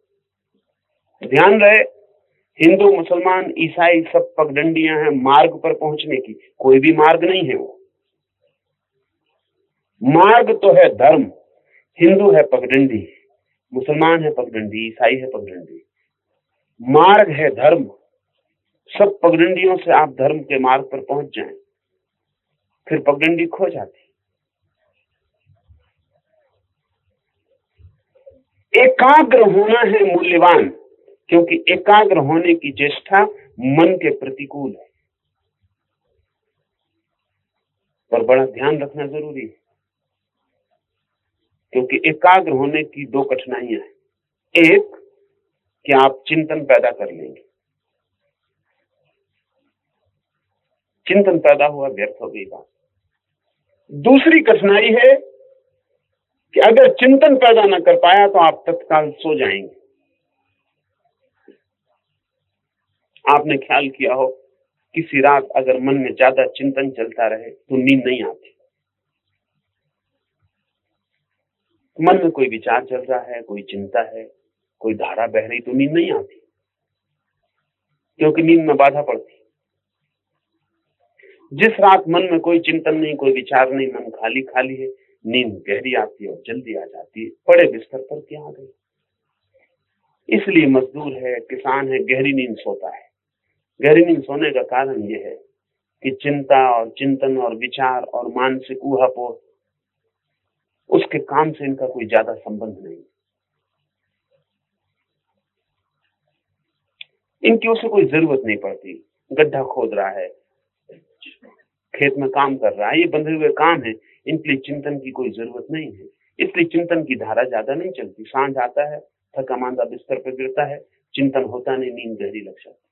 ध्यान रहे हिंदू, मुसलमान, ईसाई सब पगडंडियाँ हैं मार्ग पर पहुँचने की। कोई भी मार्ग नहीं है वो। मार्ग तो है धर्म। हिंदू है पगडंडी, मुसलमान है पगडंडी, ईसाई है पगडंडी। मार्ग है धर्म। सब पगडंडियों से आप धर्म के मार्ग पर पहुँच जाएँ, फिर पगडंडी खो जाती। एकाग्र होना है मूल्यवान। क्योंकि एकाग्र होने की चेष्टा मन के प्रतिकूल है। पर बड़ा ध्यान रखना ज़रूरी है, क्योंकि एकाग्र होने की दो कठिनाइयाँ हैं। एक, कि आप चिंतन पैदा कर लेंगे। चिंतन पैदा हुआ, व्यर्थ हो गई बात। दूसरी कठिनाई है कि अगर चिंतन पैदा ना कर पाया तो आप तत्काल सो जाएँगे। आपने ख्याल किया हो, किसी रात अगर मन में ज़्यादा चिंतन चलता रहे तो नींद नहीं आती। मन में कोई विचार चल रहा है, कोई चिंता है, कोई धारा बह रही तो नींद नहीं आती। क्योंकि नींद में बाधा पड़ती। जिस रात मन में कोई चिंतन नहीं, कोई विचार नहीं, मन खाली खाली है, नींद गहरी आती है और जल्दी आ जाती है, बड़े बिस्तर पर क्या आ गई। इसलिए मजदूर है, किसान है, गहरी नींद सोता है। गहरी नींद सोने का कारण यह है कि चिंता और चिंतन और विचार और मानसिक ऊहापोह, उसके काम से इनका कोई ज़्यादा संबंध नहीं। इनकी उसे कोई ज़रूरत नहीं पड़ती। गड्ढा खोद रहा है, खेत में काम कर रहा है, ये बंधे हुए काम है। इनके लिए चिंतन की कोई ज़रूरत नहीं है। इसलिए चिंतन की धारा ज़्यादा नहीं चलती। साँझ आता है, थका मांदा बिस्तर पर गिरता है, चिंतन होता नहीं, नींद गहरी लग जाती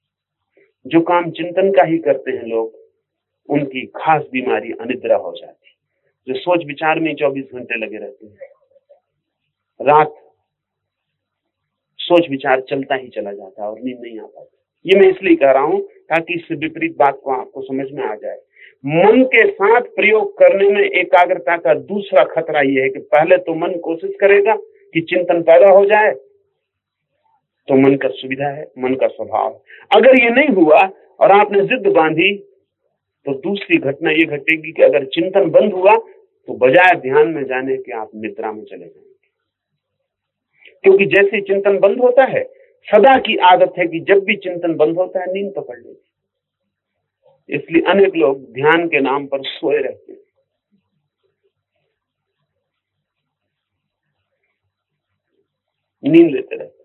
जो काम चिंतन का ही करते हैं लोग, उनकी खास बीमारी अनिद्रा हो जाती जो सोच विचार में चौबीस घंटे लगे रहते हैं। रात सोच विचार चलता ही चला जाता है और नींद नहीं आ पाती। ये मैं इसलिए कह रहा हूँ ताकि इससे विपरीत बात को आपको समझ में आ जाए। मन के साथ प्रयोग करने में एकाग्रता का दूसरा खतरा यह है कि पहले तो मन कोशिश करेगा कि चिंतन पैदा हो जाए तो मन का सुविधा है, मन का स्वभाव। अगर ये नहीं हुआ और आपने जिद बांधी तो दूसरी घटना ये घटेगी कि अगर चिंतन बंद हुआ तो बजाय ध्यान में जाने के आप निद्रा में चले जाएँगे। क्योंकि जैसे चिंतन बंद होता है, सदा की आदत है कि जब भी चिंतन बंद होता है, नींद पकड़ लेती इसलिए अनेक लोग ध्यान के नाम पर सोए रहते हैं। नींद लेते रहते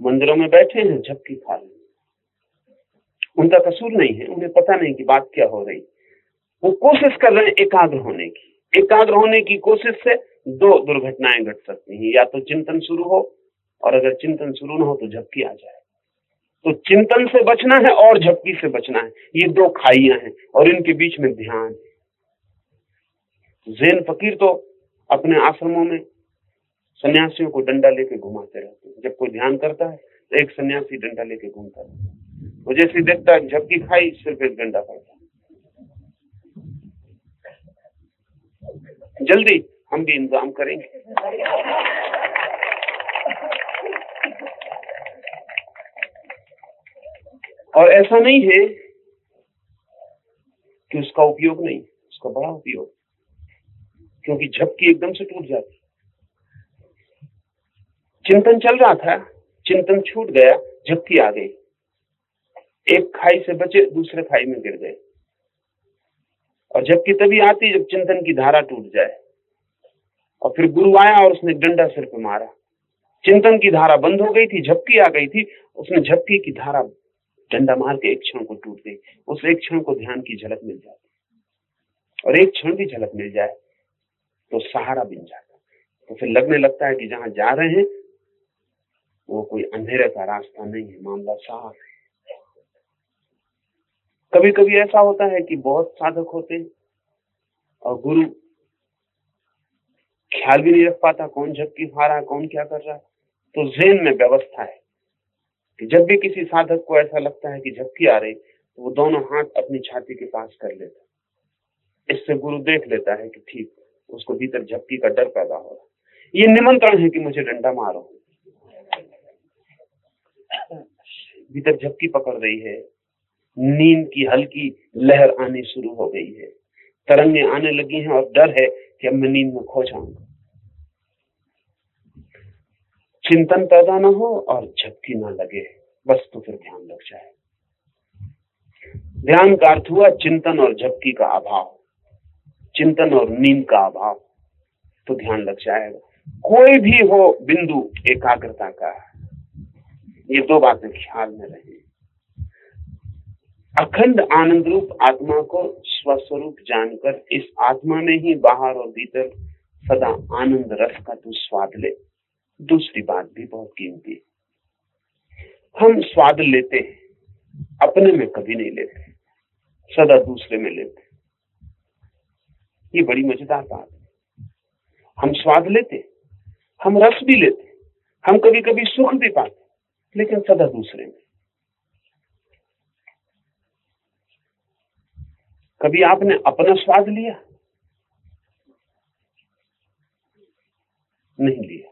मंदिरों में बैठे हैं, झपकी खा रहे उनका कसूर नहीं है, उन्हें पता नहीं कि बात क्या हो रही। वो कोशिश कर रहे हैं एकाग्र होने की। एकाग्र होने की कोशिश से दो दुर्घटनाएँ घट सकती हैं। या तो चिंतन शुरू हो, और अगर चिंतन शुरू ना हो तो झपकी आ जाए। तो चिंतन से बचना है और झपकी से बचना है। ये दो खाइया हैं, और इनके बीच में ध्यान जैन फकीर तो अपने आश्रमों में सन्यासियों को डंडा लेके घुमाते रहते हैं। जब कोई ध्यान करता है तो एक सन्यासी डंडा लेके घूमता है। वो जैसे देखता है, झपकी खाई सिर्फ़ एक डंडा पड़ता जल्दी, हम भी इंतज़ाम करेंगे। और ऐसा नहीं है कि उसका उपयोग नहीं, उसका बड़ा उपयोग। क्योंकि झपकी एकदम से टूट जाती चिंतन चल रहा था, चिंतन छूट गया, झपकी आ गई। एक खाई से बचे, दूसरे खाई में गिर गए। और जबकि तभी आती जब चिंतन की धारा टूट जाए। और फिर गुरु आया और उसने डंडा सिर पर मारा। चिंतन की धारा बंद हो गई थी, झपकी आ गई थी। उसने झपकी की धारा डंडा मार के एक क्षण को टूट गई। उस एक क्षण को ध्यान की झलक मिल जाती। और एक क्षण की झलक मिल जाए तो सहारा बन जाता। तो फिर लगने लगता है कि जहाँ जा रहे हैं वो कोई अंधेरे का रास्ता नहीं है, मामला साफ़ है। कभी कभी ऐसा होता है कि बहुत साधक होते हैं और गुरु ख्याल भी नहीं रख पाता, कौन झपकी खा रहा है, कौन क्या कर रहा है। तो जेन में व्यवस्था है कि जब भी किसी साधक को ऐसा लगता है कि झपकी आ रही तो वो दोनों हाथ अपनी छाती के पास कर लेता इससे गुरु देख लेता है कि ठीक, उसको भीतर झपकी का डर पैदा हो रहा है। ये निमंत्रण है कि मुझे डंडा मारो। <laughs> भीतर झपकी पकड़ रही है। नींद की हल्की लहर आनी शुरू हो गई है। तरंगे आने लगी हैं और डर है कि अब मैं नींद में खो जाऊँगा। चिंतन पैदा ना हो और झपकी ना लगे। बस तो फिर ध्यान लग जाए। ध्यान का अर्थ हुआ चिंतन और झपकी का अभाव। चिंतन और नींद का अभाव। तो ध्यान लग जाएगा। कोई भी हो, बिंदु एकाग्रता का। ये दो बातें ख्याल में रहे। अखंड आनंद रूप आत्मा को स्वस्वरूप जानकर इस आत्मा में ही बाहर और भीतर सदा आनंद रस का तू स्वाद ले। दूसरी बात भी बहुत कीमती है। हम स्वाद लेते हैं, अपने में कभी नहीं लेते, सदा दूसरे में लेते ये बड़ी मज़ेदार बात है। हम स्वाद लेते हम रस भी लेते हम कभी कभी सुख भी पाते लेकिन सदा दूसरे में। कभी आपने अपना स्वाद लिया? नहीं लिया।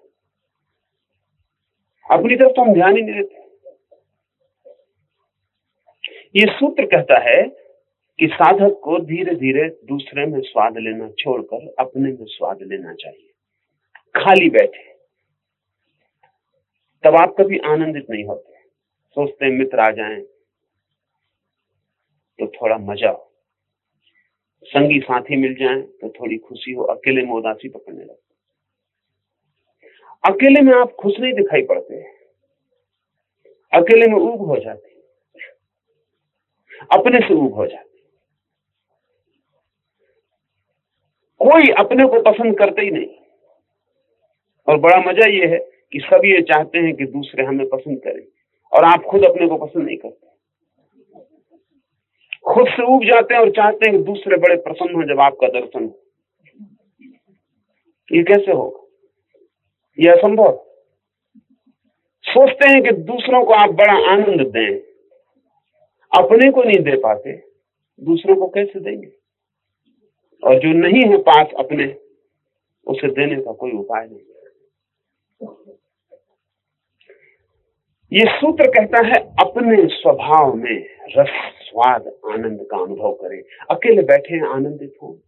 अपनी तरफ़ तो हम ध्यान ही नहीं देते। ये सूत्र कहता है कि साधक को धीरे धीरे दूसरे में स्वाद लेना छोड़कर अपने में स्वाद लेना चाहिए। खाली बैठे। तब आप कभी आनंदित नहीं होते। सोचते मित्र आ जाएँ तो थोड़ा मज़ा हो। संगी साथी मिल जाएँ तो थोड़ी खुशी हो। अकेले में उदासी पकड़ने लगते अकेले में आप खुश नहीं दिखाई पड़ते। अकेले में ऊब हो जाती अपने से ऊब हो जाती कोई अपने को पसंद करते ही नहीं। और बड़ा मज़ा ये है कि सब ये चाहते हैं कि दूसरे हमें पसंद करें। और आप खुद अपने को पसंद नहीं करते। खुद से उब जाते हैं और चाहते हैं कि दूसरे बड़े प्रसन्न हो जब आपका दर्शन हो। ये कैसे होगा? यह असंभव। सोचते हैं कि दूसरों को आप बड़ा आनंद दें। अपने को नहीं दे पाते, दूसरों को कैसे देंगे? और जो नहीं है पास अपने, उसे देने का कोई उपाय नहीं ये सूत्र कहता है, अपने स्वभाव में रस, स्वाद, आनंद का अनुभव करें। अकेले बैठे हैं, आनंदित हो।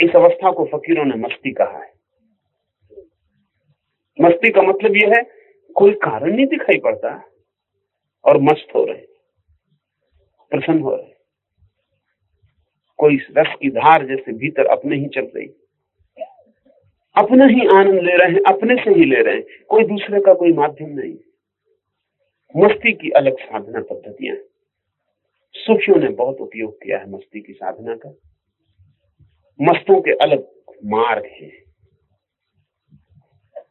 इस अवस्था को फकीरों ने मस्ती कहा है। मस्ती का मतलब यह है, कोई कारण नहीं दिखाई पड़ता और मस्त हो रहे, प्रसन्न हो रहे। कोई रस की धार जैसे भीतर अपने ही चल रही। अपना ही आनंद ले रहे हैं, अपने से ही ले रहे हैं। कोई दूसरे का कोई माध्यम नहीं। मस्ती की अलग साधना पद्धतियाँ सूफियों ने बहुत उपयोग किया है मस्ती की साधना का। मस्तों के अलग मार्ग हैं।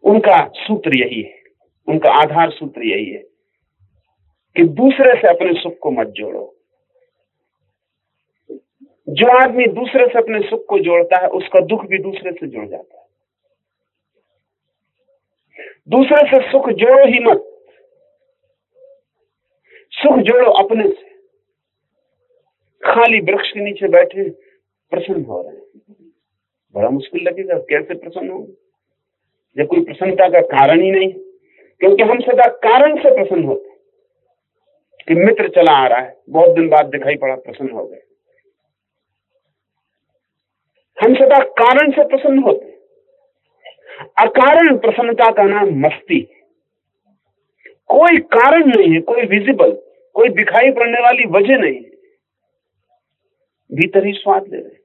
उनका सूत्र यही है। उनका आधार सूत्र यही है कि दूसरे से अपने सुख को मत जोड़ो। जो आदमी दूसरे से अपने सुख को जोड़ता है, उसका दुख भी दूसरे से जुड़ जाता है। दूसरे से सुख जोड़ो ही मत। सुख जोड़ो अपने से। खाली वृक्ष के नीचे बैठे प्रसन्न हो रहे हैं। बड़ा मुश्किल लगेगा, कैसे प्रसन्न हो जब कोई प्रसन्नता का कारण ही नहीं, क्योंकि हम सदा कारण से प्रसन्न होते कि मित्र चला आ रहा है। बहुत दिन बाद दिखाई पड़ा, प्रसन्न हो गए। हम सदा कारण से प्रसन्न होते अकारण प्रसन्नता का नाम मस्ती। कोई कारण नहीं है, कोई विजिबल कोई दिखाई पड़ने वाली वजह नहीं है। भीतर ही स्वाद ले रहे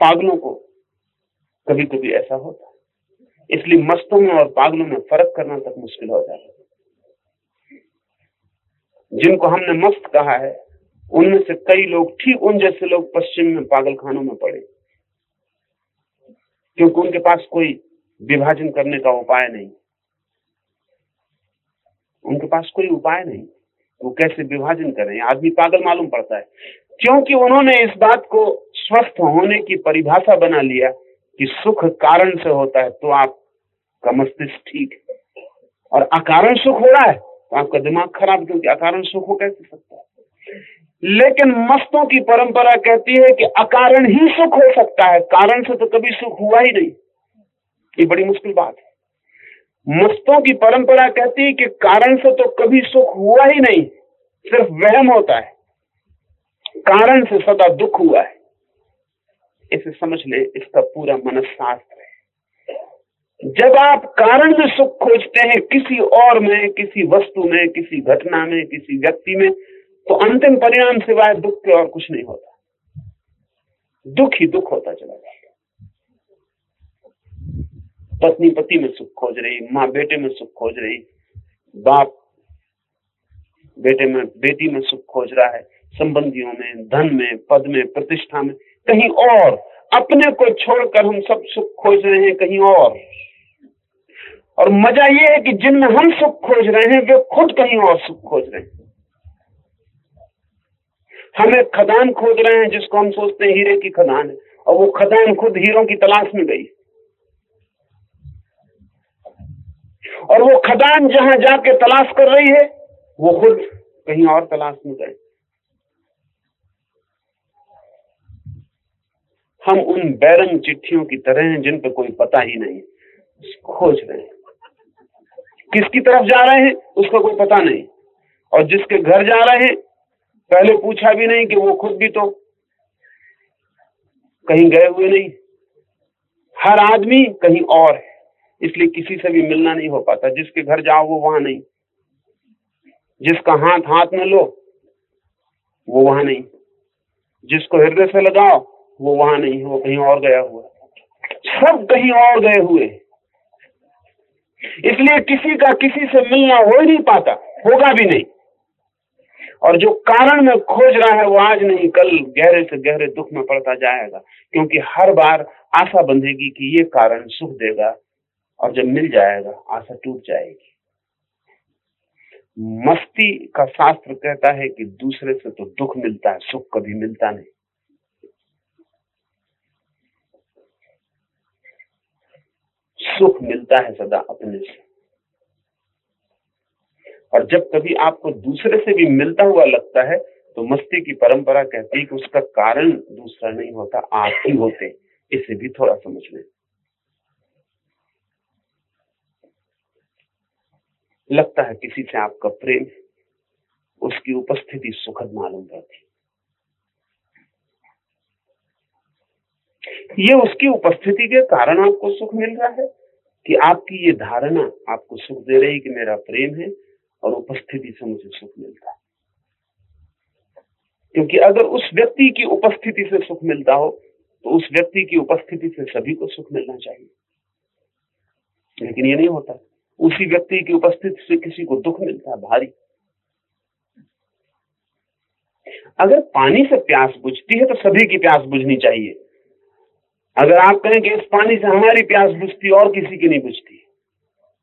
पागलों को कभी कभी ऐसा होता इसलिए मस्तों में और पागलों में फ़र्क करना तक मुश्किल हो जाता है। जिनको हमने मस्त कहा है, उनमें से कई लोग ठीक उन जैसे लोग पश्चिम में पागल खानों में पड़े। क्योंकि उनके पास कोई विभाजन करने का उपाय नहीं। उनके पास कोई उपाय नहीं। वो कैसे विभाजन करें? आदमी पागल मालूम पड़ता है। क्योंकि उन्होंने इस बात को स्वस्थ होने की परिभाषा बना लिया कि सुख कारण से होता है तो आपका मस्तिष्क ठीक है। और अकारण सुख हो रहा है तो आपका दिमाग खराब, क्योंकि अकारण सुख हो कैसे सकता है? लेकिन मस्तों की परंपरा कहती है कि अकारण ही सुख हो सकता है। कारण से तो कभी सुख हुआ ही नहीं। ये बड़ी मुश्किल बात है। मस्तों की परंपरा कहती है कि कारण से तो कभी सुख हुआ ही नहीं, सिर्फ़ वहम होता है। कारण से सदा दुख हुआ है। इसे समझ ले, इसका पूरा मनशास्त्र है। जब आप कारण में सुख खोजते हैं, किसी और में, किसी वस्तु में, किसी घटना में, किसी व्यक्ति में तो अंतिम परिणाम सिवाय दुख के और कुछ नहीं होता। दुख ही दुख होता चला जाता पत्नी पति में सुख खोज रही, माँ बेटे में सुख खोज रही, बाप बेटे में, बेटी में सुख खोज रहा है, संबंधियों में, धन में, पद में, प्रतिष्ठा में, कहीं और, अपने को छोड़कर हम सब सुख खोज रहे हैं कहीं और। और मज़ा ये है कि जिनमें हम सुख खोज रहे हैं, वे खुद कहीं और सुख खोज रहे हैं। हम एक खदान खोज रहे हैं जिसको हम सोचते हैं हीरे की खदान है, और वो खदान खुद हीरों की तलाश में गई। और वो खदान जहाँ जाके तलाश कर रही है, वो खुद कहीं और तलाश में गए। हम उन बैरंग चिट्ठियों की तरह हैं जिन पे कोई पता ही नहीं खोज रहे हैं। किसकी तरफ़ जा रहे हैं, उसका कोई पता नहीं। और जिसके घर जा रहे हैं पहले पूछा भी नहीं कि वो खुद भी तो कहीं गए हुए नहीं। हर आदमी कहीं और है, इसलिए किसी से भी मिलना नहीं हो पाता। जिसके घर जाओ वो वहाँ नहीं। जिसका हाथ हाथ में लो, वो वहाँ नहीं। जिसको हृदय से लगाओ, वो वहाँ नहीं। वो कहीं और गया हुआ सब कहीं और गए हुए इसलिए किसी का किसी से मिलना हो ही नहीं पाता, होगा भी नहीं। और जो कारण में खोज रहा है, वो आज नहीं, कल गहरे से गहरे दुख में पड़ता जाएगा। क्योंकि हर बार आशा बंधेगी कि ये कारण सुख देगा और जब मिल जाएगा, आशा टूट जाएगी। मस्ती का शास्त्र कहता है कि दूसरे से तो दुख मिलता है, सुख कभी मिलता नहीं। सुख मिलता है सदा अपने से। और जब कभी आपको दूसरे से भी मिलता हुआ लगता है तो मस्ती की परंपरा कहती है कि उसका कारण दूसरा नहीं होता, आप ही होते इसे भी थोड़ा समझ लें। लगता है किसी से आपका प्रेम, उसकी उपस्थिति सुखद मालूम पड़ती ये उसकी उपस्थिति के कारण आपको सुख मिल रहा है कि आपकी ये धारणा आपको सुख दे रही कि मेरा प्रेम है और उपस्थिति से मुझे सुख मिलता है। क्योंकि अगर उस व्यक्ति की उपस्थिति से सुख मिलता हो तो उस व्यक्ति की उपस्थिति से सभी को सुख मिलना चाहिए। लेकिन ये नहीं होता। उसी व्यक्ति की उपस्थिति से किसी को दुख मिलता है, भारी। अगर पानी से प्यास बुझती है तो सभी की प्यास बुझनी चाहिए। अगर आप कहें कि इस पानी से हमारी प्यास बुझती और किसी की नहीं बुझती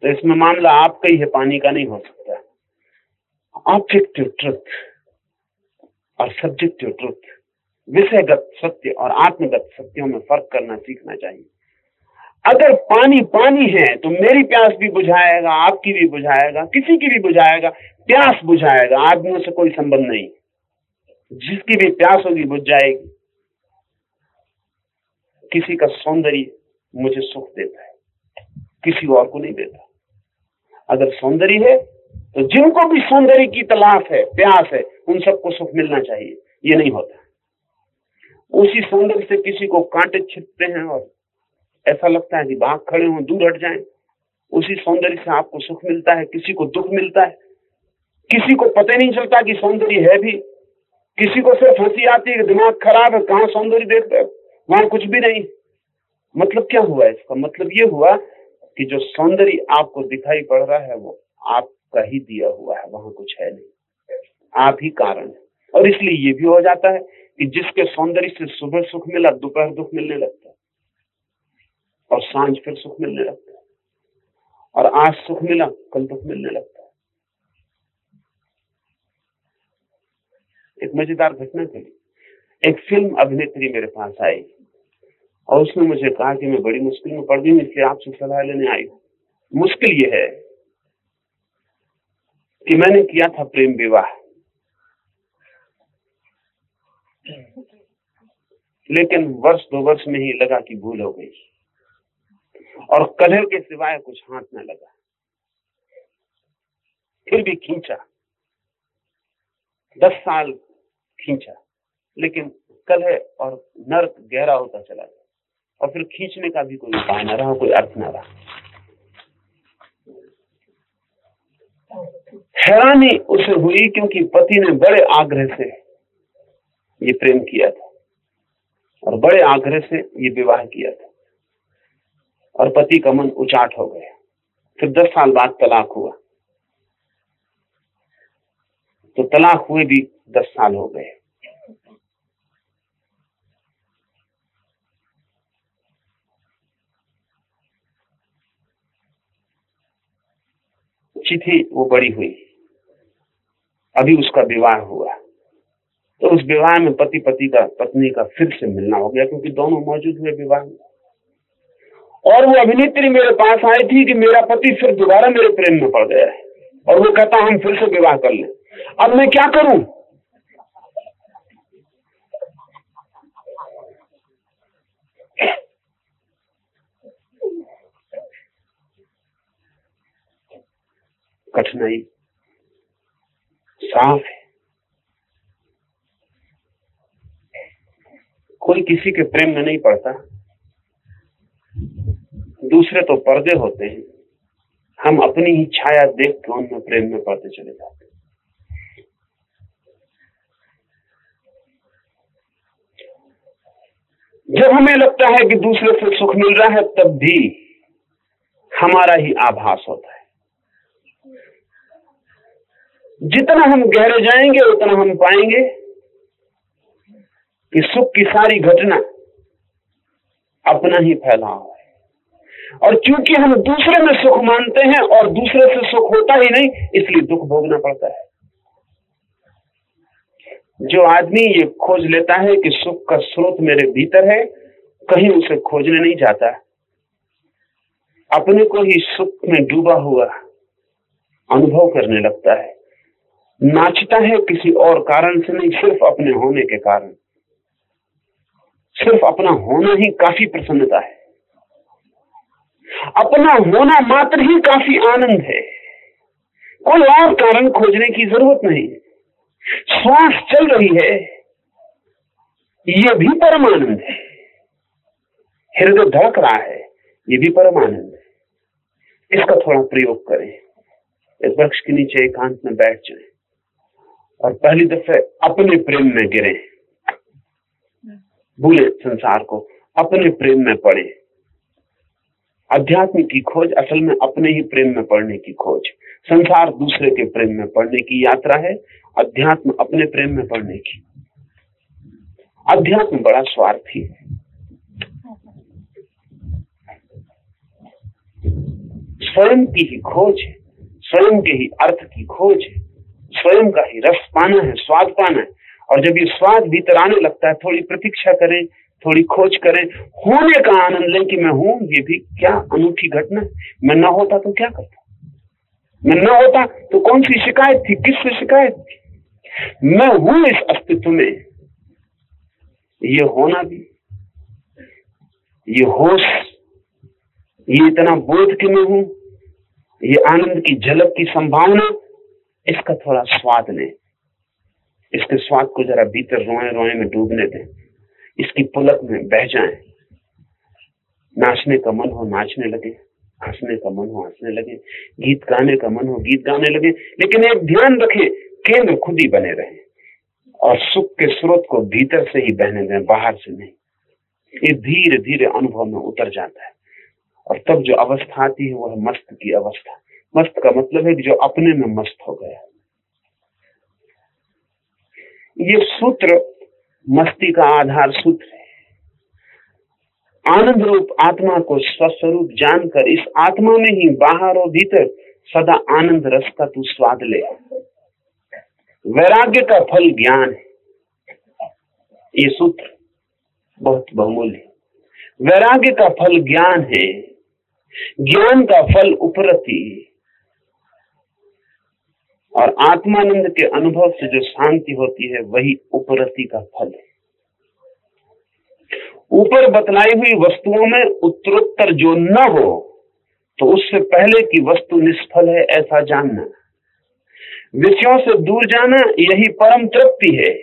तो इसमें मामला आपका ही है, पानी का नहीं हो सकता। ऑब्जेक्टिव ट्रुथ और सब्जेक्टिव ट्रुथ विषयगत सत्य और आत्मगत सत्यों में फ़र्क करना सीखना चाहिए। अगर पानी पानी है तो मेरी प्यास भी बुझाएगा, आपकी भी बुझाएगा, किसी की भी बुझाएगा, प्यास बुझाएगा आदमियों से कोई संबंध नहीं। जिसकी भी प्यास होगी, बुझ जाएगी। किसी का सौंदर्य मुझे सुख देता है, किसी और को नहीं देता। अगर सौंदर्य है जिनको भी सौंदर्य की तलाश है, प्यास है, उन सबको सुख मिलना चाहिए। ये नहीं होता। उसी सौंदर्य से किसी को कांटे छिपते हैं और ऐसा लगता है कि बाघ खड़े हों, दूर हट जाएँ। उसी सौंदर्य से आपको सुख मिलता है, किसी को दुख मिलता है। किसी को पता नहीं चलता कि सौंदर्य है भी। किसी को सिर्फ़ हँसी आती है दिमाग खराब है, कहा सौंदर्य देख रहे वहाँ कुछ भी नहीं। मतलब क्या हुआ इसका? मतलब ये हुआ कि जो सौंदर्य आपको दिखाई पड़ रहा है, वो आपका ही दिया हुआ है, वहाँ कुछ है नहीं। आप ही कारण है। और इसलिए ये भी हो जाता है कि जिसके सौंदर्य से सुबह सुख मिला, दोपहर दुख मिलने लगता है। और साँझ फिर सुख मिलने लगता है। और आज सुख मिला, कल दुख मिलने लगता है। एक मज़ेदार घटना चली एक फ़िल्म अभिनेत्री मेरे पास आई और उसने मुझे कहा कि मैं बड़ी मुश्किल में पड़ गई इसलिए आपसे सलाह लेने आई मुश्किल ये है कि मैंने किया था प्रेम विवाह। लेकिन वर्ष दो वर्ष में ही लगा कि भूल हो गई। और कलह के सिवाय कुछ हाथ न लगा। फिर भी खींचा। दस साल खींचा। लेकिन कलह और नर्क गहरा होता चला गया। और फिर खींचने का भी कोई उपाय न रहा, कोई अर्थ न रहा। हैरानी उसे हुई क्योंकि पति ने बड़े आग्रह से ये प्रेम किया था और बड़े आग्रह से ये विवाह किया था और पति का मन उचाट हो गया। फिर दस साल बाद तलाक हुआ। तो तलाक हुए भी दस साल हो गए। चिट्ठी वो बड़ी हुई। अभी उसका विवाह हुआ। तो उस विवाह में पति पति का, पत्नी का फिर से मिलना हो गया, क्योंकि दोनों मौजूद हुए विवाह में। और वो अभिनेत्री मेरे पास आई थी कि मेरा पति फिर दोबारा मेरे प्रेम में पड़ गया है। और वो कहता, हम फिर से विवाह कर लें। अब मैं क्या करूँ? कठिनाई साफ़ है। कोई किसी के प्रेम में नहीं पड़ता। दूसरे तो पर्दे होते हैं। हम अपनी ही छाया देख के उनमें प्रेम में पड़ते चले जाते हैं। जब हमें लगता है कि दूसरे से सुख मिल रहा है, तब भी हमारा ही आभास होता है। जितना हम गहरे जाएँगे, उतना हम पाएँगे कि सुख की सारी घटना अपना ही फैलाव है। और क्योंकि हम दूसरे में सुख मानते हैं और दूसरे से सुख होता ही नहीं, इसलिए दुख भोगना पड़ता है। जो आदमी ये खोज लेता है कि सुख का स्रोत मेरे भीतर है, कहीं उसे खोजने नहीं जाता। अपने को ही सुख में डूबा हुआ अनुभव करने लगता है। नाचता है किसी और कारण से नहीं, सिर्फ़ अपने होने के कारण। सिर्फ़ अपना होना ही काफ़ी प्रसन्नता है। अपना होना मात्र ही काफ़ी आनंद है। कोई और कारण खोजने की ज़रूरत नहीं। श्वास चल रही है, ये भी परमानंद है। हृदय धड़क रहा है, ये भी परमानंद है। इसका थोड़ा प्रयोग करें। एक वृक्ष के नीचे एकांत में बैठ जाए। और पहली दफे अपने प्रेम में गिरे। भूले संसार को अपने प्रेम में पड़े। अध्यात्म की खोज असल में अपने ही प्रेम में पड़ने की खोज। संसार दूसरे के प्रेम में पड़ने की यात्रा है, अध्यात्म अपने प्रेम में पड़ने की। अध्यात्म बड़ा स्वार्थी है स्वयं की ही खोज है, स्वयं के ही अर्थ की खोज है। स्वयं का ही रस पाना है, स्वाद पाना है। और जब ये स्वाद भीतर आने लगता है, थोड़ी प्रतीक्षा करें, थोड़ी खोज करें, होने का आनंद लें कि मैं हूँ, ये भी क्या अनूठी घटना है। मैं ना होता तो क्या करता? मैं न होता तो कौन सी शिकायत थी? किससे शिकायत थी? मैं हूँ इस अस्तित्व में। ये होना भी, ये होश, ये इतना बोध कि मैं हूँ, ये आनंद की झलक की संभावना इसका थोड़ा स्वाद लें। इसके स्वाद को जरा भीतर रोए रोए में डूबने दें। इसकी पुलक में बह जाए। नाचने का मन हो, नाचने लगे। हंसने का मन हो, हंसने लगे। गीत गाने का मन हो, गीत गाने लगे। लेकिन एक ध्यान रखें, केंद्र खुद ही बने रहे। और सुख के स्रोत को भीतर से ही बहने दें, बाहर से नहीं। ये धीरे धीरे अनुभव में उतर जाता है। और तब जो अवस्था आती है, वह मस्त की अवस्था। मस्त का मतलब है कि जो अपने में मस्त हो गया। ये सूत्र मस्ती का आधार सूत्र है। आनंद रूप आत्मा को स्वस्वरूप जानकर इस आत्मा में ही बाहर और भीतर सदा आनंद रस का तू स्वाद ले। वैराग्य का फल ज्ञान है। ये सूत्र बहुत बहुमूल्य वैराग्य का फल ज्ञान है। ज्ञान का फल उपरति और आत्मानंद के अनुभव से जो शांति होती है, वही उपरति का फल है। ऊपर बतलाई हुई वस्तुओं में उत्तरोत्तर जो न हो तो उससे पहले की वस्तु निष्फल है, ऐसा जानना। विषयों से दूर जाना, यही परम तृप्ति है।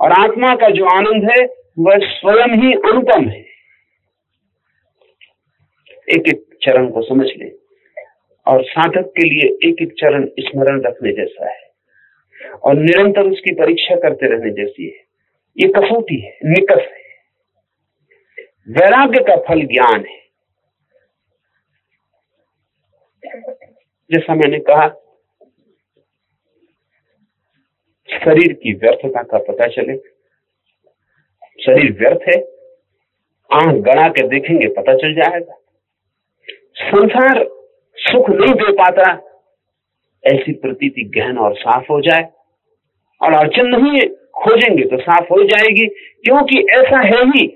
और आत्मा का जो आनंद है, वह स्वयं ही अनुपम है। एक एक चरण को समझ ले। और साधक के लिए एक एक चरण स्मरण रखने जैसा है। और निरंतर उसकी परीक्षा करते रहने जैसी है। ये कसौटी है, निकस है। वैराग्य का फल ज्ञान है। जैसा मैंने कहा, शरीर की व्यर्थता का पता चले। शरीर व्यर्थ है, आँख गड़ा के देखेंगे, पता चल जाएगा। संसार सुख नहीं दे पाता, ऐसी प्रतीति गहन और साफ़ हो जाए। और अड़चन नहीं है, खोजेंगे तो साफ़ हो जाएगी, क्योंकि ऐसा है ही।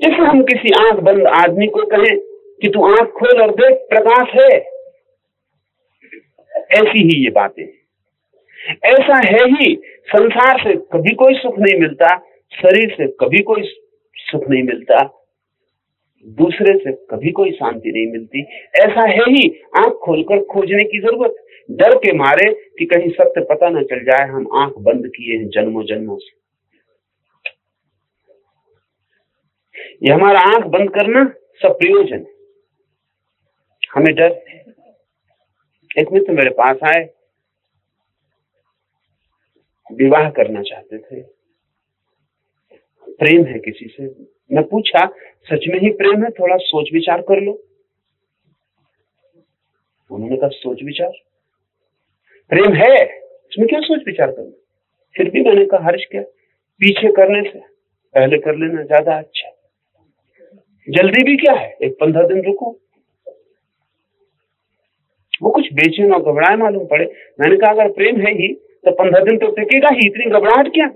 जैसे हम किसी आँख बंद आदमी को कहें कि तू आँख खोल और देख, प्रकाश है। ऐसी ही ये बातें ऐसा है ही, संसार से कभी कोई सुख नहीं मिलता, शरीर से कभी कोई सुख नहीं मिलता। दूसरे से कभी कोई शांति नहीं मिलती। ऐसा है ही, आँख खोलकर खोजने की ज़रूरत। डर के मारे कि कहीं सत्य पता न चल जाए, हम आँख बंद किए हैं जन्मों जन्मों से। ये हमारा आँख बंद करना सब प्रयोजन है। हमें डर एक मित्र मेरे पास आए, विवाह करना चाहते थे। प्रेम है किसी से। मैं पूछा, सच में ही प्रेम है? थोड़ा सोच विचार कर लो। उन्होंने कहा सोच विचार प्रेम है? इसमें क्या सोच विचार करना? फिर भी मैंने कहा, हर्ष क्या? पीछे करने से, पहले कर लेना ज़्यादा अच्छा। जल्दी भी क्या है? एक पंद्रह दिन रुको। वो कुछ बेचैन और घबराए मालूम पड़े। मैंने कहा, अगर प्रेम है ही तो पंद्रह दिन तो टिकेगा ही। इतनी घबराहट क्या?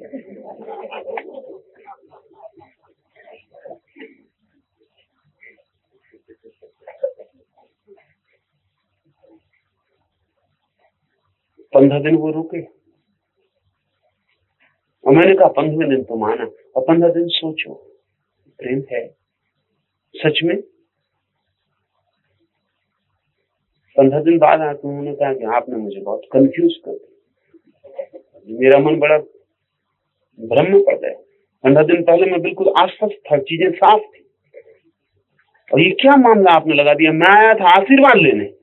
पंद्रह दिन वो रुके। और मैंने कहा, पंद्रह दिन तो माना। और पंद्रह दिन सोचो, प्रेम है। सच में? पंद्रह दिन बाद आके उन्होंने कहा कि आपने मुझे बहुत कंफ्यूज कर दिया। मेरा मन बड़ा भ्रम में पड़ गया। पंद्रह दिन पहले मैं बिल्कुल आश्वस्त था, चीज़ें साफ़ थी। और ये क्या मामला आपने लगा दिया? मैं आया था आशीर्वाद लेने।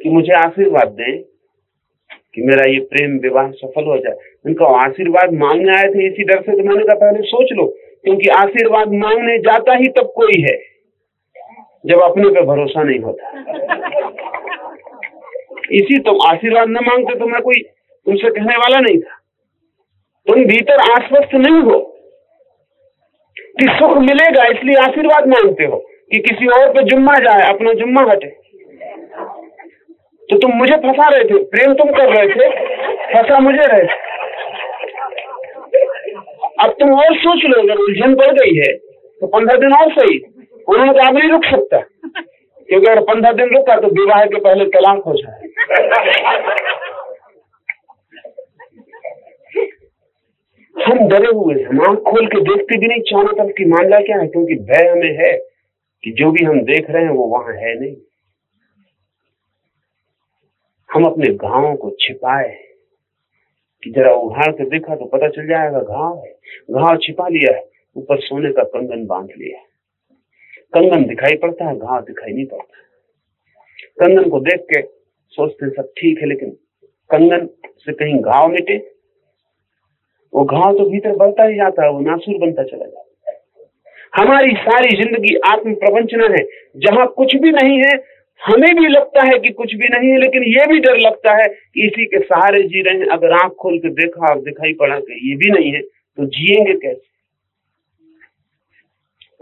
कि मुझे आशीर्वाद दें कि मेरा ये प्रेम विवाह सफल हो जाए। उनका आशीर्वाद मांगने आए थे इसी डर से तो मैंने कहा, पहले सोच लो, क्योंकि आशीर्वाद मांगने जाता ही तब कोई है, जब अपने पे भरोसा नहीं होता। इसी तुम आशीर्वाद न मांगते तो मैं कोई तुमसे कहने वाला नहीं था। तुम भीतर आश्वस्त नहीं हो कि सुख मिलेगा, इसलिए आशीर्वाद मांगते हो कि किसी और पे जुम्मा जाए, अपना जुम्मा हटे। तो तुम मुझे फंसा रहे थे, प्रेम तुम कर रहे थे, फंसा मुझे रहे अब तुम और सोच लो, अगर उलझन बढ़ गई है तो पंद्रह दिन और सही उन्होंने आप नहीं रुक सकता क्योंकि अगर पंद्रह दिन रुका तो विवाह के पहले तलाक हो जाए। हम डरे हुए हम आँख खोल के देखते भी नहीं, चारों तरफ़ की मामला क्या है? क्योंकि भय हमें है कि जो भी हम देख रहे हैं, वो वहाँ है नहीं। हम अपने घावों को छिपाए। कि जरा उघाड़ के देखा तो पता चल जाएगा घाव है। घाव छिपा लिया है, ऊपर सोने का कंगन बाँध लिया कंगन दिखाई पड़ता है घाव दिखाई नहीं पड़ता। कंगन को देख के सोचते सब ठीक है, लेकिन कंगन से कहीं घाव मिटे। वो घाव तो भीतर बढ़ता ही जाता है, वो नासूर बनता चला जाता है। हमारी सारी ज़िंदगी आत्म प्रवंचना है। जहाँ कुछ भी नहीं है हमें भी लगता है कि कुछ भी नहीं है, लेकिन ये भी डर लगता है कि इसी के सहारे जी रहे हैं। अगर आँख खोल के देखा और दिखाई पड़ा कि ये भी नहीं है तो जिएँगे कैसे?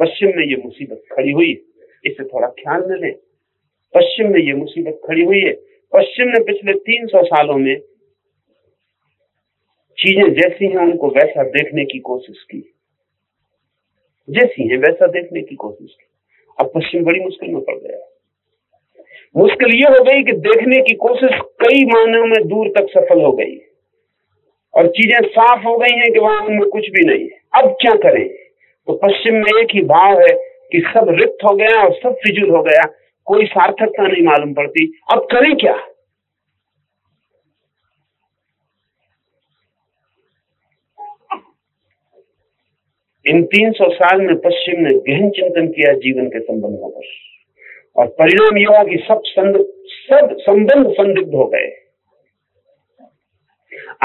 पश्चिम में ये मुसीबत खड़ी हुई इसे थोड़ा ख्याल में लें। पश्चिम में ये मुसीबत खड़ी हुई है। पश्चिम ने पिछले तीन सौ सालों में चीज़ें जैसी हैं, उनको वैसा देखने की कोशिश की। जैसी है, वैसा देखने की कोशिश की। अब पश्चिम बड़ी मुश्किल में पड़ गया। मुश्किल ये हो गई कि देखने की कोशिश कई मायनों में दूर तक सफल हो गई। और चीज़ें साफ़ हो गई हैं कि वहाँ उनमें कुछ भी नहीं है। अब क्या करें? तो पश्चिम में एक ही भाव है कि सब रिक्त हो गया और सब फिजूल हो गया। कोई सार्थकता नहीं मालूम पड़ती। अब करें क्या? इन 300 साल में पश्चिम ने गहन चिंतन किया जीवन के संबंधों पर। और परिणाम यह हुआ कि सब सब संबंध संदिग्ध हो गए।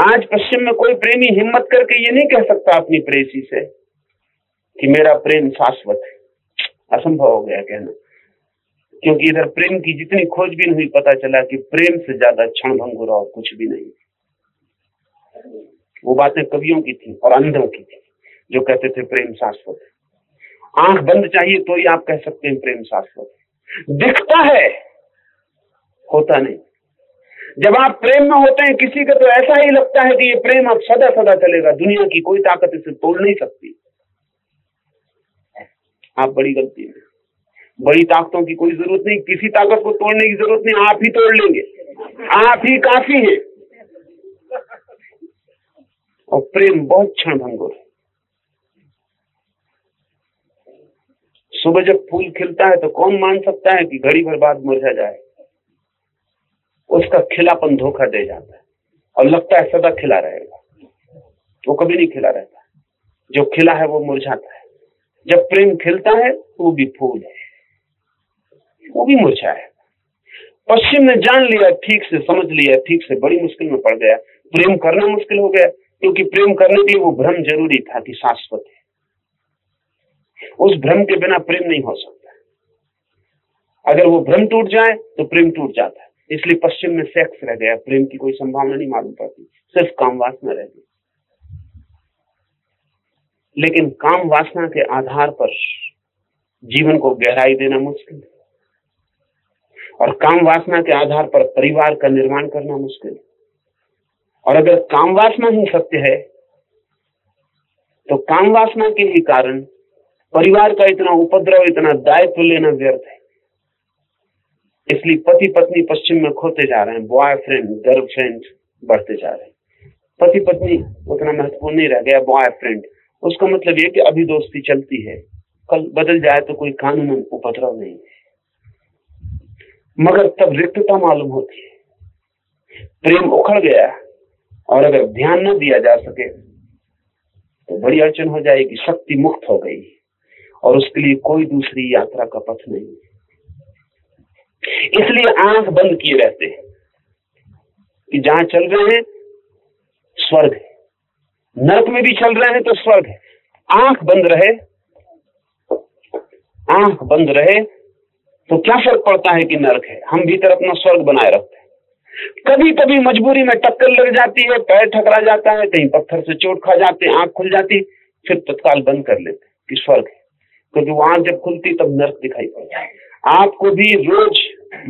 आज पश्चिम में कोई प्रेमी हिम्मत करके ये नहीं कह सकता अपनी प्रेसी से कि मेरा प्रेम शाश्वत है। असंभव हो गया कहना। क्योंकि इधर प्रेम की जितनी खोजबीन हुई पता चला कि प्रेम से ज़्यादा क्षण भंगुर और कुछ भी नहीं। वो बातें कवियों की थी और अंधों की थी, जो कहते थे प्रेम शाश्वत आँख बंद चाहिए तो ही आप कह सकते हैं प्रेम शाश्वत है। दिखता है, होता नहीं। जब आप प्रेम में होते हैं किसी का तो ऐसा ही लगता है कि ये प्रेम अब सदा सदा चलेगा। दुनिया की कोई ताकत इसे तोड़ नहीं सकती। आप बड़ी गलती में बड़ी ताकतों की कोई ज़रूरत नहीं। किसी ताकत को तोड़ने की ज़रूरत नहीं, आप ही तोड़ लेंगे। आप ही काफ़ी है। और प्रेम बहुत क्षण भंगुर है। सुबह जब फूल खिलता है तो कौन मान सकता है कि घड़ी भर बाद मुरझा जाए? उसका खिलापन धोखा दे जाता है और लगता है सदा खिला रहेगा। वो कभी नहीं खिला रहता। जो खिला है वो मुरझाता है। जब प्रेम खिलता है तो वो भी फूल है। वो भी मुरझा है। पश्चिम ने जान लिया, ठीक से समझ लिया, ठीक से बड़ी मुश्किल में पड़ गया। प्रेम करना मुश्किल हो गया, क्योंकि प्रेम करने के लिए वो भ्रम ज़रूरी था कि शाश्वत है। उस भ्रम के बिना प्रेम नहीं हो सकता। अगर वो भ्रम टूट जाए तो प्रेम टूट जाता है। इसलिए पश्चिम में सेक्स रह गया। प्रेम की कोई संभावना नहीं मालूम पड़ती। सिर्फ़ काम वासना रह गई। लेकिन काम वासना के आधार पर जीवन को गहराई देना मुश्किल है। और काम वासना के आधार पर परिवार का निर्माण करना मुश्किल और अगर काम वासना ही सत्य है तो काम वासना के ही कारण परिवार का इतना उपद्रव, इतना दायित्व लेना व्यर्थ है। इसलिए पति पत्नी पश्चिम में खोते जा रहे हैं बॉयफ्रेंड गर्लफ्रेंड बढ़ते जा रहे हैं। पति पत्नी उतना महत्वपूर्ण नहीं रह गया बॉयफ्रेंड उसका मतलब ये कि अभी दोस्ती चलती है। कल बदल जाए तो कोई कानून उपद्रव नहीं। है मगर तब रिक्तता मालूम होती है। प्रेम उखड़ गया और अगर ध्यान न दिया जा सके तो बड़ी अड़चन हो जाएगी, शक्ति मुक्त हो गई। और उसके लिए कोई दूसरी यात्रा का पथ नहीं। इसलिए आँख बंद किए रहते हैं कि जहाँ चल रहे हैं, स्वर्ग है। नरक में भी चल रहे हैं तो स्वर्ग है। आँख बंद रहे, आँख बंद रहे तो क्या फ़र्क पड़ता है कि नरक है? हम भीतर अपना स्वर्ग बनाए रखते हैं। कभी कभी मजबूरी में टक्कर लग जाती है, पैर ठकरा जाता है, कहीं पत्थर से चोट खा जाते आँख खुल जाती फिर तत्काल बंद कर लेते कि स्वर्ग है। क्योंकि वो आँख जब खुलती तब नर्क दिखाई पड़ता है। आपको भी रोज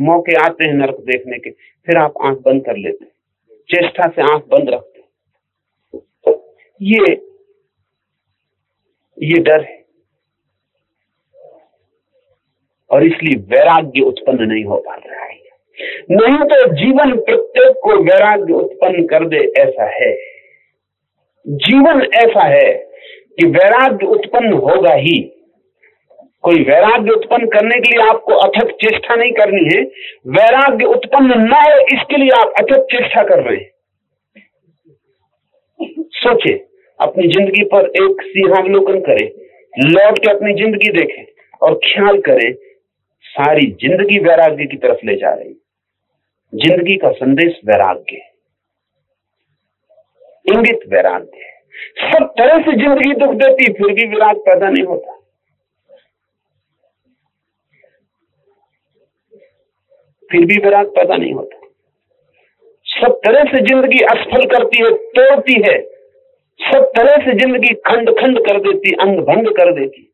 मौके आते हैं नर्क देखने के, फिर आप आँख बंद कर लेते चेष्टा से आँख बंद रखते ये ये डर है। और इसलिए वैराग्य उत्पन्न नहीं हो पा रहा है। नहीं तो जीवन प्रत्येक को वैराग्य उत्पन्न कर दे ऐसा है। जीवन ऐसा है कि वैराग्य उत्पन्न होगा ही। कोई वैराग्य उत्पन्न करने के लिए आपको अथक चेष्टा नहीं करनी है। वैराग्य उत्पन्न न हो, इसके लिए आप अथक चेष्टा कर रहे हैं। सोचे अपनी ज़िंदगी पर एक सिंहावलोकन करें, लौट के अपनी ज़िंदगी देखें और ख्याल करें, सारी ज़िंदगी वैराग्य की तरफ़ ले जा रही ज़िंदगी का संदेश वैराग्य इंगित वैराग्य सब तरह से ज़िंदगी दुख देती फिर भी विराग पैदा नहीं होता। फिर भी विराग पैदा नहीं होता। सब तरह से ज़िंदगी असफल करती है, तोड़ती है। सब तरह से ज़िंदगी खंड खंड कर देती अंग भंग कर देती।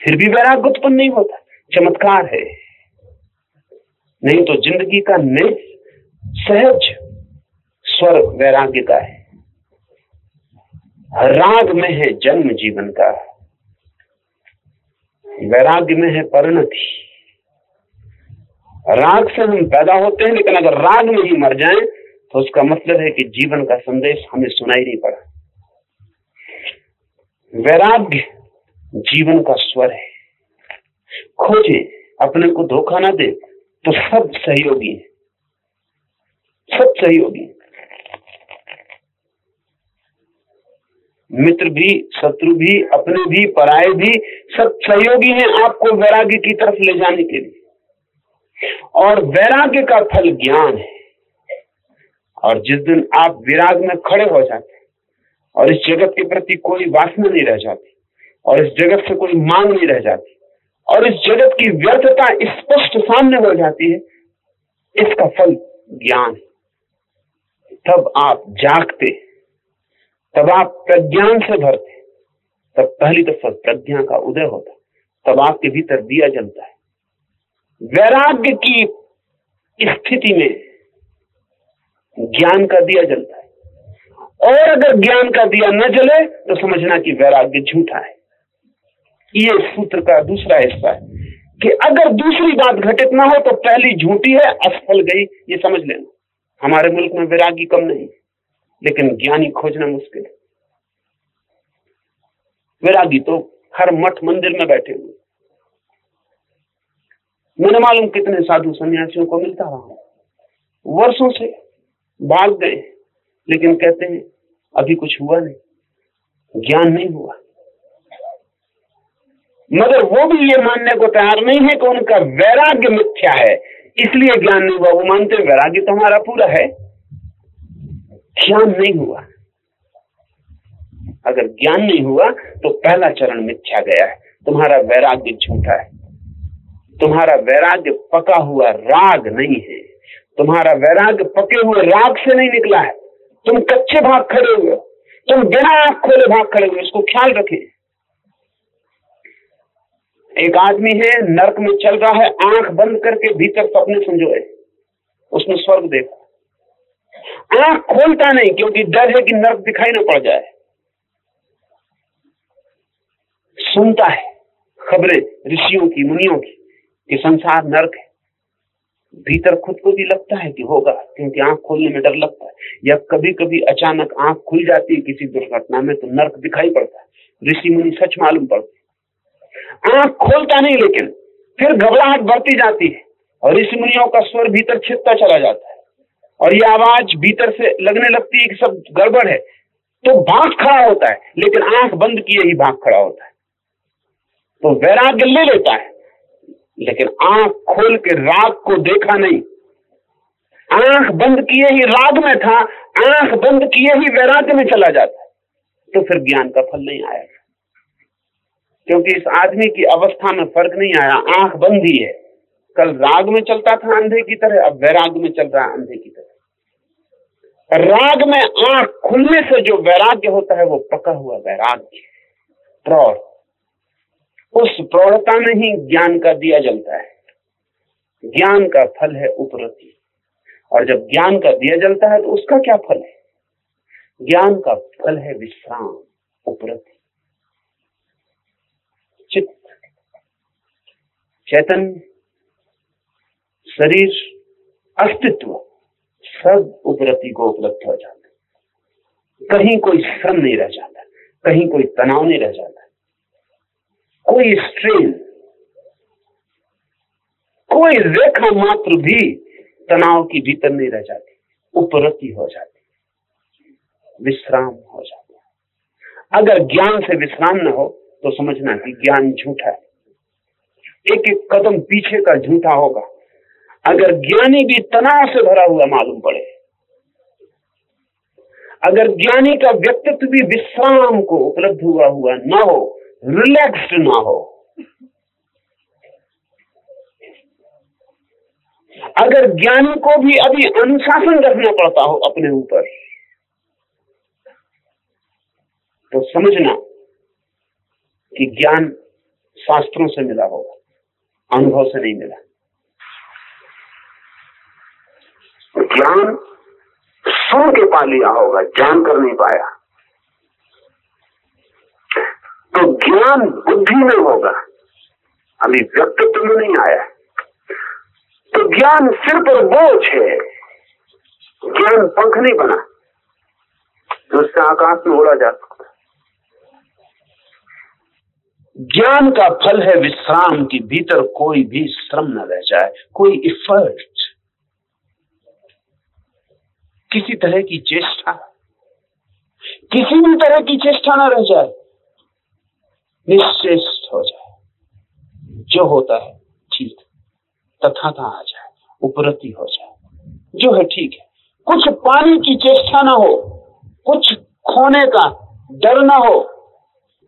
फिर भी वैराग उत्पन्न नहीं होता। चमत्कार है। नहीं तो ज़िंदगी का निज, सहज स्वर वैराग्य का है। राग में है जन्म जीवन का। वैराग्य में है परिणति। राग से हम पैदा होते हैं, लेकिन अगर राग में ही मर जाएँ तो उसका मतलब है कि जीवन का संदेश हमें सुनाई नहीं पड़ा। वैराग्य जीवन का स्वर है। खोजे, अपने को धोखा ना दे तो सब सहयोगी है। सब सहयोगी मित्र भी, शत्रु भी, अपने भी, पराये भी, सब सहयोगी हैं आपको वैराग्य की तरफ़ ले जाने के लिए। और वैराग्य का फल ज्ञान है। और जिस दिन आप विराग में खड़े हो जाते और इस जगत के प्रति कोई वासना नहीं रह जाती, और इस जगत से कोई मांग नहीं रह जाती, और इस जगत की व्यर्थता स्पष्ट सामने हो जाती है, इसका फल ज्ञान तब आप जागते, तब आप प्रज्ञान से भरते, तब पहली दफ़ा प्रज्ञा का उदय होता, तब आपके भीतर दिया जलता है। वैराग्य की स्थिति में ज्ञान का दिया जलता है। और अगर ज्ञान का दिया न जले तो समझना कि वैराग्य झूठा है। ये सूत्र का दूसरा हिस्सा है कि अगर दूसरी बात घटित ना हो तो पहली झूठी है, असफल गई, ये समझ लेना। हमारे मुल्क में वैरागी कम नहीं लेकिन ज्ञानी खोजना मुश्किल है। वैरागी तो हर मठ मंदिर में बैठे हुए मैंने मालूम कितने साधु सन्यासियों को मिलता रहा। वर्षों से भाग गए, लेकिन कहते हैं, अभी कुछ हुआ नहीं, ज्ञान नहीं हुआ। मगर वो भी ये मानने को तैयार नहीं है कि उनका वैराग्य मिथ्या है। इसलिए ज्ञान नहीं हुआ, वो मानते वैराग्य तो हमारा पूरा है। ज्ञान नहीं हुआ। अगर ज्ञान नहीं हुआ तो पहला चरण मिथ्या गया है। तुम्हारा वैराग्य झूठा है। तुम्हारा वैराग्य पका हुआ राग नहीं है। तुम्हारा वैराग्य पके हुए राग से नहीं निकला है। तुम कच्चे भाग खड़े हुए तुम बिना आँख खोले भाग खड़े हुए इसको ख्याल रखें। एक आदमी है, नरक में चल रहा है, आँख बंद करके भीतर सपने संजोए उसने स्वर्ग देखा। आँख खोलता नहीं, क्योंकि डर है कि नर्क दिखाई ना पड़ जाए। सुनता है खबरें ऋषियों की, मुनियों की। कि संसार नर्क है। भीतर खुद को भी लगता है कि होगा, क्योंकि आँख खोलने में डर लगता है। या कभी कभी अचानक आँख खुल जाती है किसी दुर्घटना में तो नर्क दिखाई पड़ता है। ऋषि मुनि सच मालूम पड़ते आँख खोलता नहीं, लेकिन फिर घबराहट बढ़ती जाती है और ऋषि मुनियों का स्वर भीतर छिपता चला जाता है। और ये आवाज़ भीतर से लगने लगती है कि सब गड़बड़ है। तो भाग खड़ा होता है, लेकिन आँख बंद किए ही भाग खड़ा होता है। तो वैराग्य ले लेता है। लेकिन आँख खोल के राग को देखा नहीं। आँख बंद किए ही राग में था, आँख बंद किए ही वैराग्य में चला जाता तो फिर ज्ञान का फल नहीं आया। क्योंकि इस आदमी की अवस्था में फ़र्क नहीं आया, आँख बंद ही है। कल राग में चलता था अंधे की तरह, अब वैराग में चल रहा है अंधे की तरह। राग में आँख खुलने से जो वैराग्य होता है, वो पका हुआ वैराग्य प्रौढ़ उस प्रौढ़ता में ही ज्ञान का दिया जलता है। ज्ञान का फल है उपरति। और जब ज्ञान का दिया जलता है तो उसका क्या फल है? ज्ञान का फल है विश्राम, उपरति। चित्त चैतन्य शरीर, अस्तित्व, सब उपरति को उपलब्ध हो जाता कहीं कोई श्रम नहीं रह जाता, कहीं कोई तनाव नहीं रह जाता। कोई स्ट्रेन, कोई रेखा मात्र भी तनाव की भीतर नहीं रह जाती, उपरति हो जाती, विश्राम हो जाता अगर ज्ञान से विश्राम न हो तो समझना कि ज्ञान झूठा है। एक एक कदम पीछे का झूठा होगा। अगर ज्ञानी भी तनाव से भरा हुआ मालूम पड़े, अगर ज्ञानी का व्यक्तित्व भी विश्राम को उपलब्ध हुआ हुआ न हो रिलैक्स्ड ना हो। अगर ज्ञानी को भी अभी अनुशासन रखना पड़ता हो अपने ऊपर तो समझना कि ज्ञान शास्त्रों से मिला होगा, अनुभव से नहीं मिला। ज्ञान सुन के पा लिया होगा जान कर नहीं पाया। तो ज्ञान बुद्धि में होगा। अभी व्यक्तित्व में नहीं आया। तो ज्ञान सिर पर बोझ है। ज्ञान पंख नहीं बना। तो उससे आकाश में उड़ा जा सकता ज्ञान का फल है विश्राम के भीतर कोई भी श्रम न रह जाए, कोई इफर्ट किसी तरह की चेष्टा। किसी भी तरह की चेष्टा न रह जाए। निश्चेष्ट हो जाए। जो होता है, ठीक। तथा था आ जाए, उपरति हो जाए। जो है, ठीक है। कुछ पाने की चेष्टा ना हो, कुछ खोने का डर ना हो,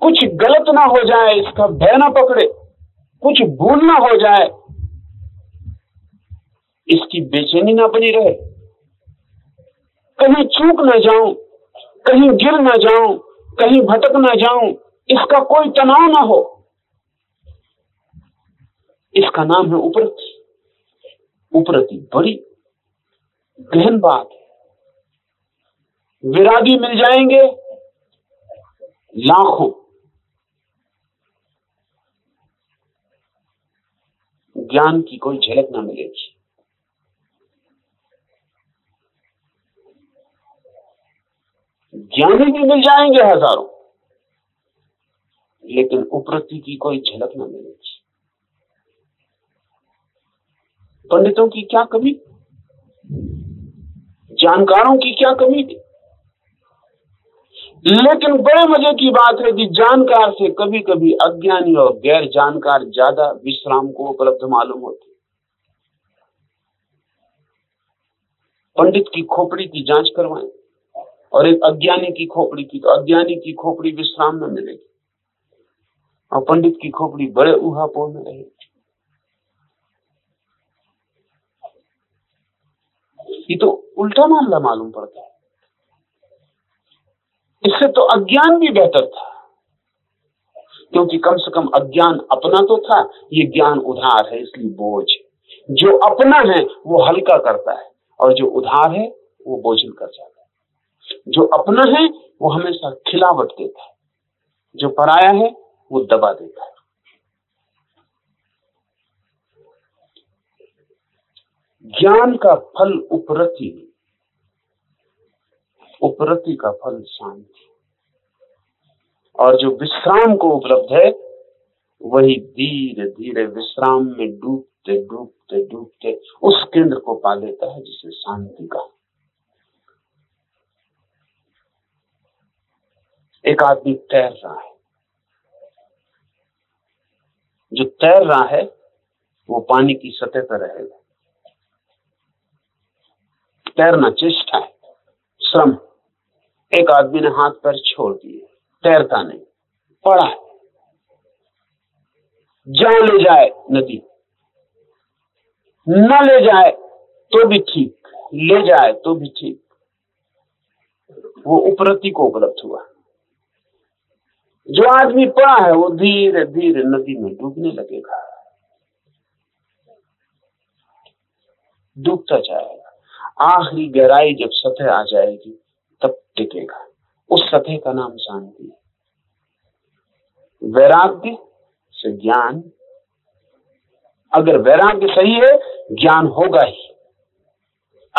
कुछ गलत ना हो जाए, इसका भय ना पकड़े, कुछ भूल ना हो जाए, इसकी बेचैनी ना बनी रहे। कहीं चूक ना जाऊँ, कहीं गिर ना जाऊँ, कहीं भटक ना जाऊँ इसका कोई तनाव ना हो। इसका नाम है उपरति। उपरति बड़ी गहन बात है। विरागी मिल जाएँगे लाखों। ज्ञान की कोई झलक ना मिलेगी। ज्ञानी भी मिल जाएँगे हज़ारों। लेकिन उपरति की कोई झलक ना मिलेगी पंडितों की क्या कमी? जानकारों की क्या कमी थी? लेकिन बड़े मज़े की बात है कि जानकार से कभी कभी अज्ञानी और गैर जानकार ज़्यादा विश्राम को उपलब्ध मालूम होते। पंडित की खोपड़ी की जाँच करवाएँ और एक अज्ञानी की खोपड़ी की तो अज्ञानी की खोपड़ी विश्राम में मिलेगी। और पंडित की खोपड़ी बड़े ऊहापोह में रहेगी ये तो उल्टा मामला मालूम पड़ता है। इससे तो अज्ञान भी बेहतर था। क्योंकि कम से कम अज्ञान अपना तो था, ये ज्ञान उधार है, इसलिए बोझ। जो अपना है, वो हल्का करता है, और जो उधार है, वो बोझल कर जाता है। जो अपना है, वो हमेशा खिलावट देता है। जो पराया है वो दबा देता है। ज्ञान का फल उपरति उपरति का फल शांति। और जो विश्राम को उपलब्ध है, वही धीरे धीरे विश्राम में डूबते डूबते डूबते उस केंद्र को पा लेता है जिसे शांति का एक आदमी तैर रहा है। जो तैर रहा है, वो पानी की सतह पर रहेगा। तैरना चेष्टा है, श्रम। एक आदमी ने हाथ पर छोड़ दिए, तैरता नहीं, पड़ा है। जहाँ ले जाए नदी, न ले जाए तो भी ठीक, ले जाए तो भी ठीक। वो उपरति को उपलब्ध हुआ। जो आदमी पड़ा है, वो धीरे धीरे नदी में डूबने लगेगा। डूबता जाएगा। आखिरी गहराई जब सतह आ जाएगी, तब टिकेगा। उस सतह का नाम शांति वैराग्य से ज्ञान, अगर वैराग्य सही है, ज्ञान होगा ही।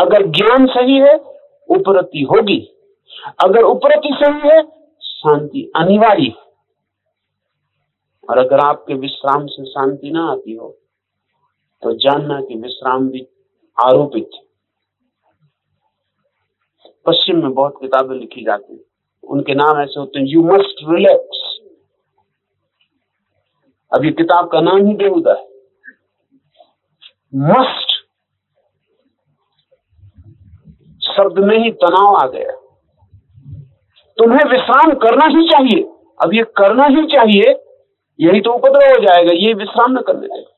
अगर ज्ञान सही है, उपरति होगी। अगर उपरति सही है शांति अनिवार्य है। और अगर आपके विश्राम से शांति ना आती हो तो जानना कि विश्राम भी आरोपित है। पश्चिम में बहुत किताबें लिखी जाती हैं। उनके नाम ऐसे होते हैं यू मस्ट रिलैक्स अब ये किताब का नाम ही बेहुदा है। मस्ट शब्द में ही तनाव आ गया। तुम्हें विश्राम करना ही चाहिए। अब ये करना ही चाहिए, यही तो उपद्रव हो जाएगा, ये विश्राम न करने देगा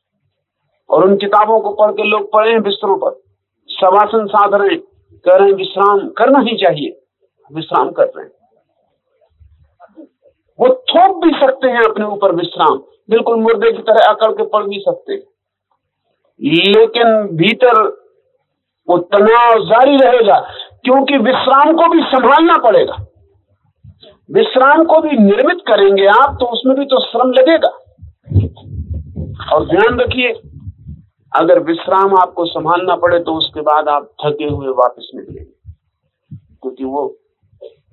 और उन किताबों को पढ़ के लोग पढ़े हैं बिस्तरों पर। सवासन साध रहे कह रहे हैं विश्राम करना ही चाहिए, विश्राम कर रहे हैं। वो थोप भी सकते हैं अपने ऊपर विश्राम, बिल्कुल मुर्दे की तरह अकड़ के पढ़ भी सकते हैं। लेकिन भीतर वो तनाव जारी रहेगा, क्योंकि विश्राम को भी संभालना पड़ेगा। विश्राम को भी निर्मित करेंगे आप तो उसमें भी तो श्रम लगेगा। और ध्यान रखिए, अगर विश्राम आपको संभालना पड़े तो उसके बाद आप थके हुए वापस निकलेंगे। क्योंकि वो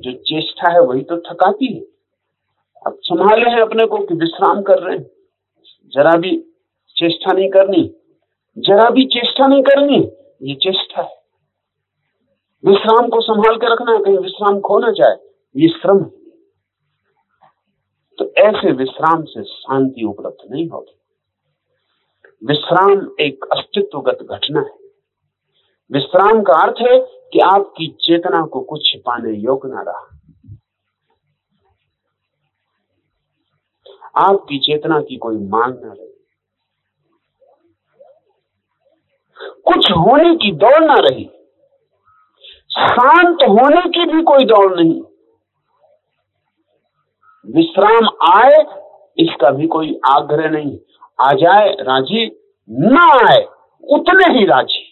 जो चेष्टा है, वही तो थकाती है। अब संभाले हैं अपने को कि विश्राम कर रहे हैं। जरा भी चेष्टा नहीं करनी, जरा भी चेष्टा नहीं करनी, ये चेष्टा है। विश्राम को संभाल के रखना है, कहीं विश्राम खो ना जाए, ये श्रम तो ऐसे विश्राम से शांति उपलब्ध नहीं होगी। विश्राम एक अस्तित्वगत घटना है। विश्राम का अर्थ है कि आपकी चेतना को कुछ छिपाने योग्य ना रहा। आपकी चेतना की कोई मांग ना रही। कुछ होने की दौड़ ना रही। शांत होने की भी कोई दौड़ नहीं। विश्राम आए, इसका भी कोई आग्रह नहीं। आ जाए, राज़ी, ना आए, उतने ही राज़ी।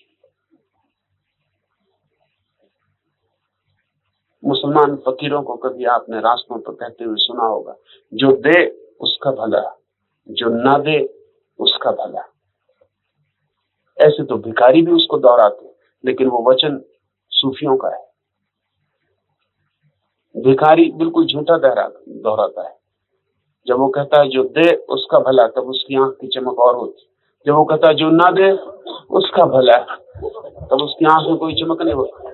मुसलमान फकीरों को कभी आपने रास्तों पर कहते हुए सुना होगा, जो दे, उसका भला। जो ना दे, उसका भला। ऐसे तो भिखारी भी उसको दोहराते लेकिन वो वचन सूफियों का है। भिखारी बिल्कुल झूठा दोहराता है। जब वो कहता है, जो दे, उसका भला तब उसकी आँख की चमक और होती जब वो कहता है, जो ना दे, उसका भला तब उसकी आँख में कोई चमक नहीं होती।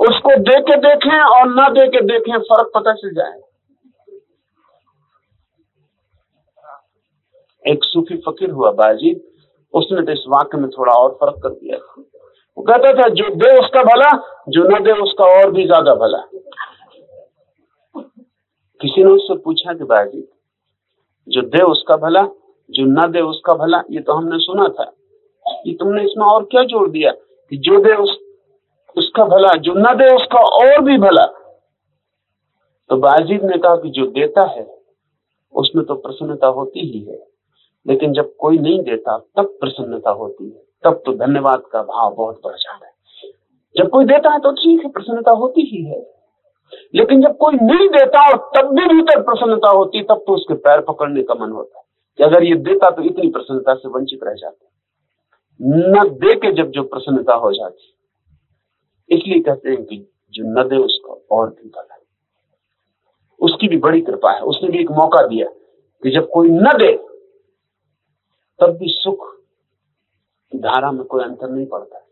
उसको दे के देखें और ना दे के देखें फ़र्क पता चल जाए। एक सूफी फकीर हुआ बाजी उसने तो इस वाक्य में थोड़ा और फ़र्क कर दिया। वो कहता था, जो दे, उसका भला जो ना दे, उसका और भी ज़्यादा भला किसी ने उससे पूछा कि बाजी, जो दे उसका भला, जो न दे उसका भला, ये तो हमने सुना था। ये तुमने इसमें और क्या जोड़ दिया कि जो दे उस, उसका भला, जो न दे उसका और भी भला? तो बाजीद ने कहा कि जो देता है, उसमें तो प्रसन्नता होती ही है। लेकिन जब कोई नहीं देता, तब प्रसन्नता होती है। तब तो धन्यवाद का भाव बहुत बढ़ जाता है। जब कोई देता है तो ठीक है, प्रसन्नता होती ही है। लेकिन जब कोई नहीं देता और तब भी भीतर प्रसन्नता होती, तब तो उसके पैर पकड़ने का मन होता है। कि अगर ये देता तो इतनी प्रसन्नता से वंचित रह जाते न दे के जब जो प्रसन्नता हो जाती इसलिए कहते हैं कि जो न दे उसको और भी भला उसकी भी बड़ी कृपा है। उसने भी एक मौका दिया कि जब कोई न दे, तब भी सुख धारा में कोई अंतर नहीं पड़ता।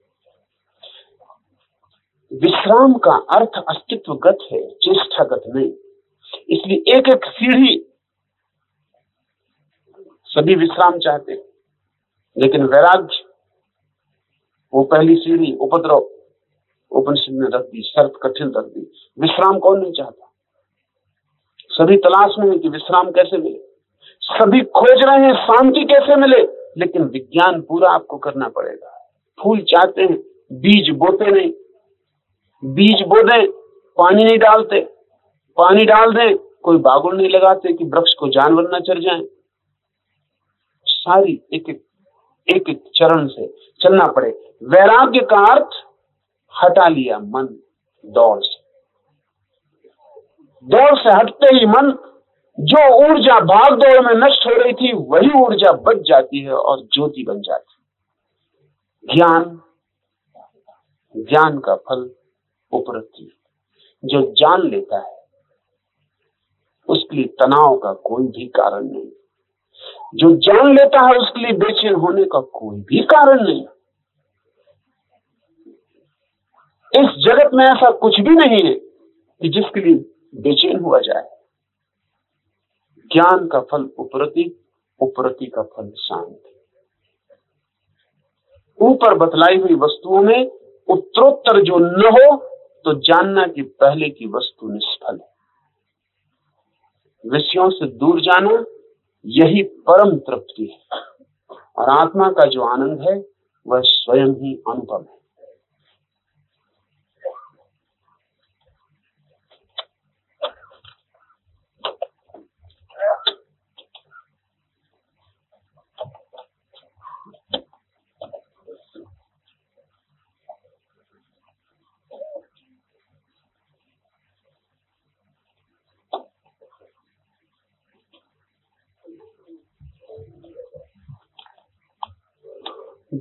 विश्राम का अर्थ अस्तित्वगत है, चेष्टागत नहीं। इसलिए एक एक सीढ़ी सभी विश्राम चाहते लेकिन वैराग्य, वो पहली सीढ़ी, उपद्रव, उपनिषद ने रख दी शर्त कठिन रख दी। विश्राम कौन नहीं चाहता? सभी तलाश में है कि विश्राम कैसे मिले। सभी खोज रहे हैं, शांति कैसे मिले, लेकिन विज्ञान पूरा आपको करना पड़ेगा। फूल चाहते हैं, बीज बोते नहीं। बीज बो दे पानी नहीं डालते। पानी डाल दे, कोई बागुल नहीं लगाते कि वृक्ष को जानवर न चढ़ जाए। सारी एक एक एक एक चरण से चलना पड़े। वैराग्य का अर्थ, हटा लिया मन, दौड़ से। दौड़ से हटते ही मन, जो ऊर्जा भाग दौड़ में नष्ट हो रही थी, वही ऊर्जा बच जाती है और ज्योति बन जाती ज्ञान ज्ञान का फल उपरती जो जान लेता है, उसके लिए तनाव का कोई भी कारण नहीं। जो जान लेता है, उसके लिए बेचैन होने का कोई भी कारण नहीं। इस जगत में ऐसा कुछ भी नहीं है कि जिसके लिए बेचैन हुआ जाए। ज्ञान का फल उपरति उपरति का फल शांति। ऊपर बतलाई हुई वस्तुओं में उत्तरोत्तर जो न हो तो जानना कि पहले की वस्तु निष्फल है। विषयों से दूर जाना, यही परम तृप्ति है। और आत्मा का जो आनंद है, वह स्वयं ही अनुभव है।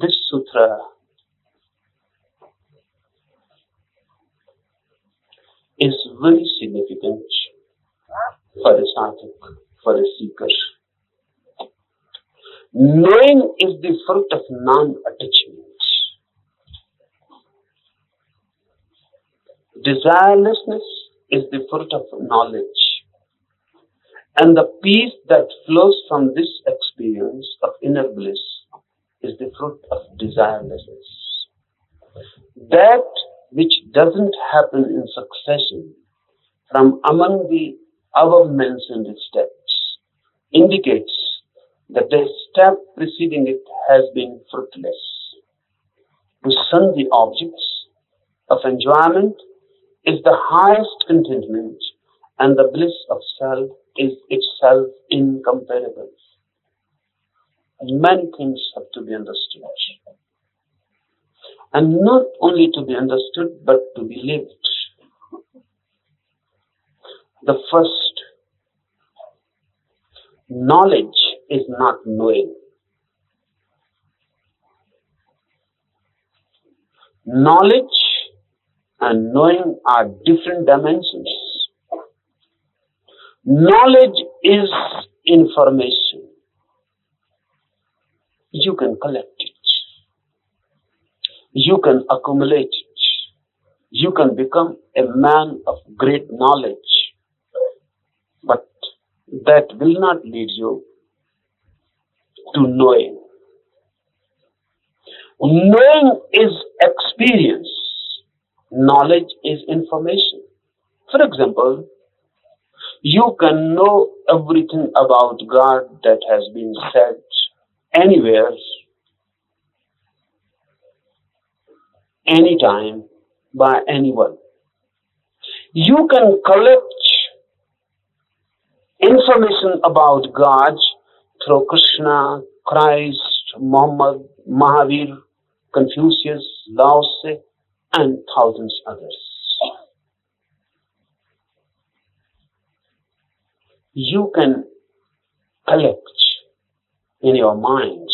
This sutra is very significant for a sadhak, for seeker. Knowing is the fruit of non-attachment. Desirelessness is the fruit of knowledge. And the peace that flows from this experience of inner bliss is the fruit of desirelessness. That which doesn't happen in succession from among the above mentioned steps indicates that the step preceding it has been fruitless. To shun the objects of enjoyment is the highest contentment, and the bliss of self is itself incomparable. Many things have to be understood. And not only to be understood, but to be lived. The first, knowledge is not knowing. Knowledge and knowing are different dimensions. Knowledge is information. You can collect it. You can accumulate it. You can become a man of great knowledge. But that will not lead you to knowing. Knowing is experience. Knowledge is information. For example, you can know everything about God that has been said anywhere, anytime, by anyone. You can collect information about God through Krishna, Christ, Muhammad, Mahavir, Confucius, Lao Tse, and thousands others. You can collect in your minds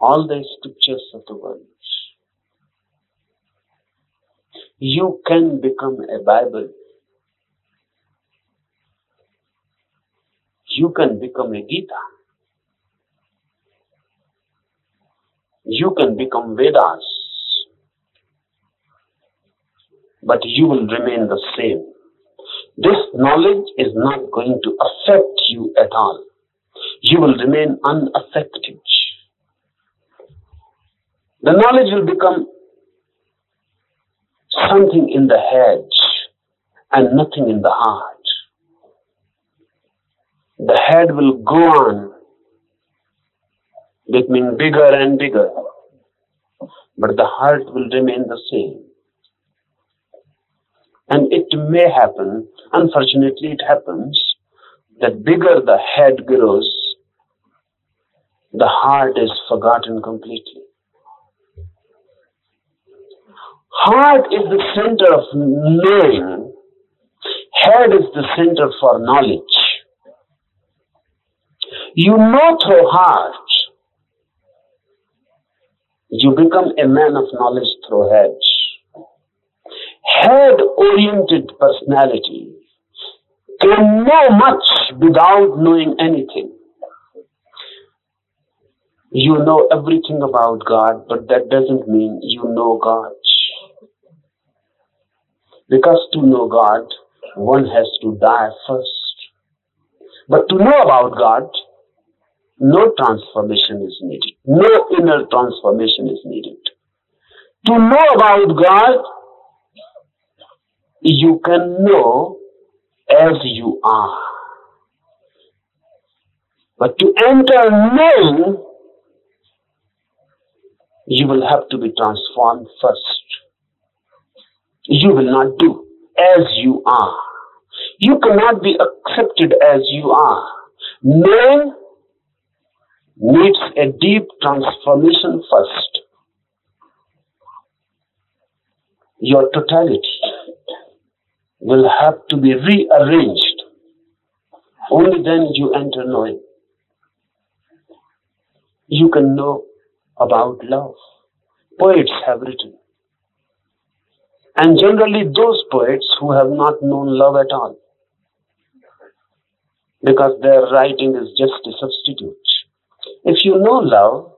all the scriptures of the world. You can become a Bible. You can become a Gita. You can become Vedas. But you will remain the same. This knowledge is not going to affect you at all. You will remain unaffected. The knowledge will become something in the head and nothing in the heart. The head will go on becoming bigger and bigger, but the heart will remain the same. And it may happen, unfortunately, it happens that bigger the head grows, the heart is forgotten completely. Heart is the center of knowing, head is the center for knowledge. You know through heart, you become a man of knowledge through head. Head oriented personality can know much without knowing anything. You know everything about God, but that doesn't mean you know God. Because to know God, one has to die first. But to know about God, no transformation is needed. No inner transformation is needed. To know about God, you can know as you are. But to enter knowing, you will have to be transformed first. You will not do as you are. You cannot be accepted as you are. Knowing needs a deep transformation first. Your totality will have to be rearranged. Only then you enter knowing. You can know about love. poets have written. And generally, those poets who have not known love at all. Because their writing is just a substitute. If you know love,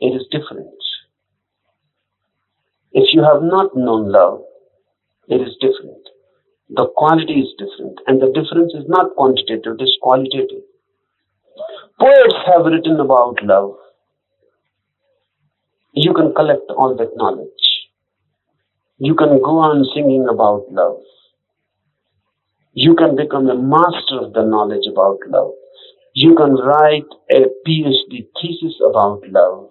it is different. If you have not known love, it is different. The quality is different, and the difference is not quantitative, it is qualitative. Poets have written about love. You can collect all that knowledge. You can go on singing about love. You can become a master of the knowledge about love. You can write a PhD thesis about love.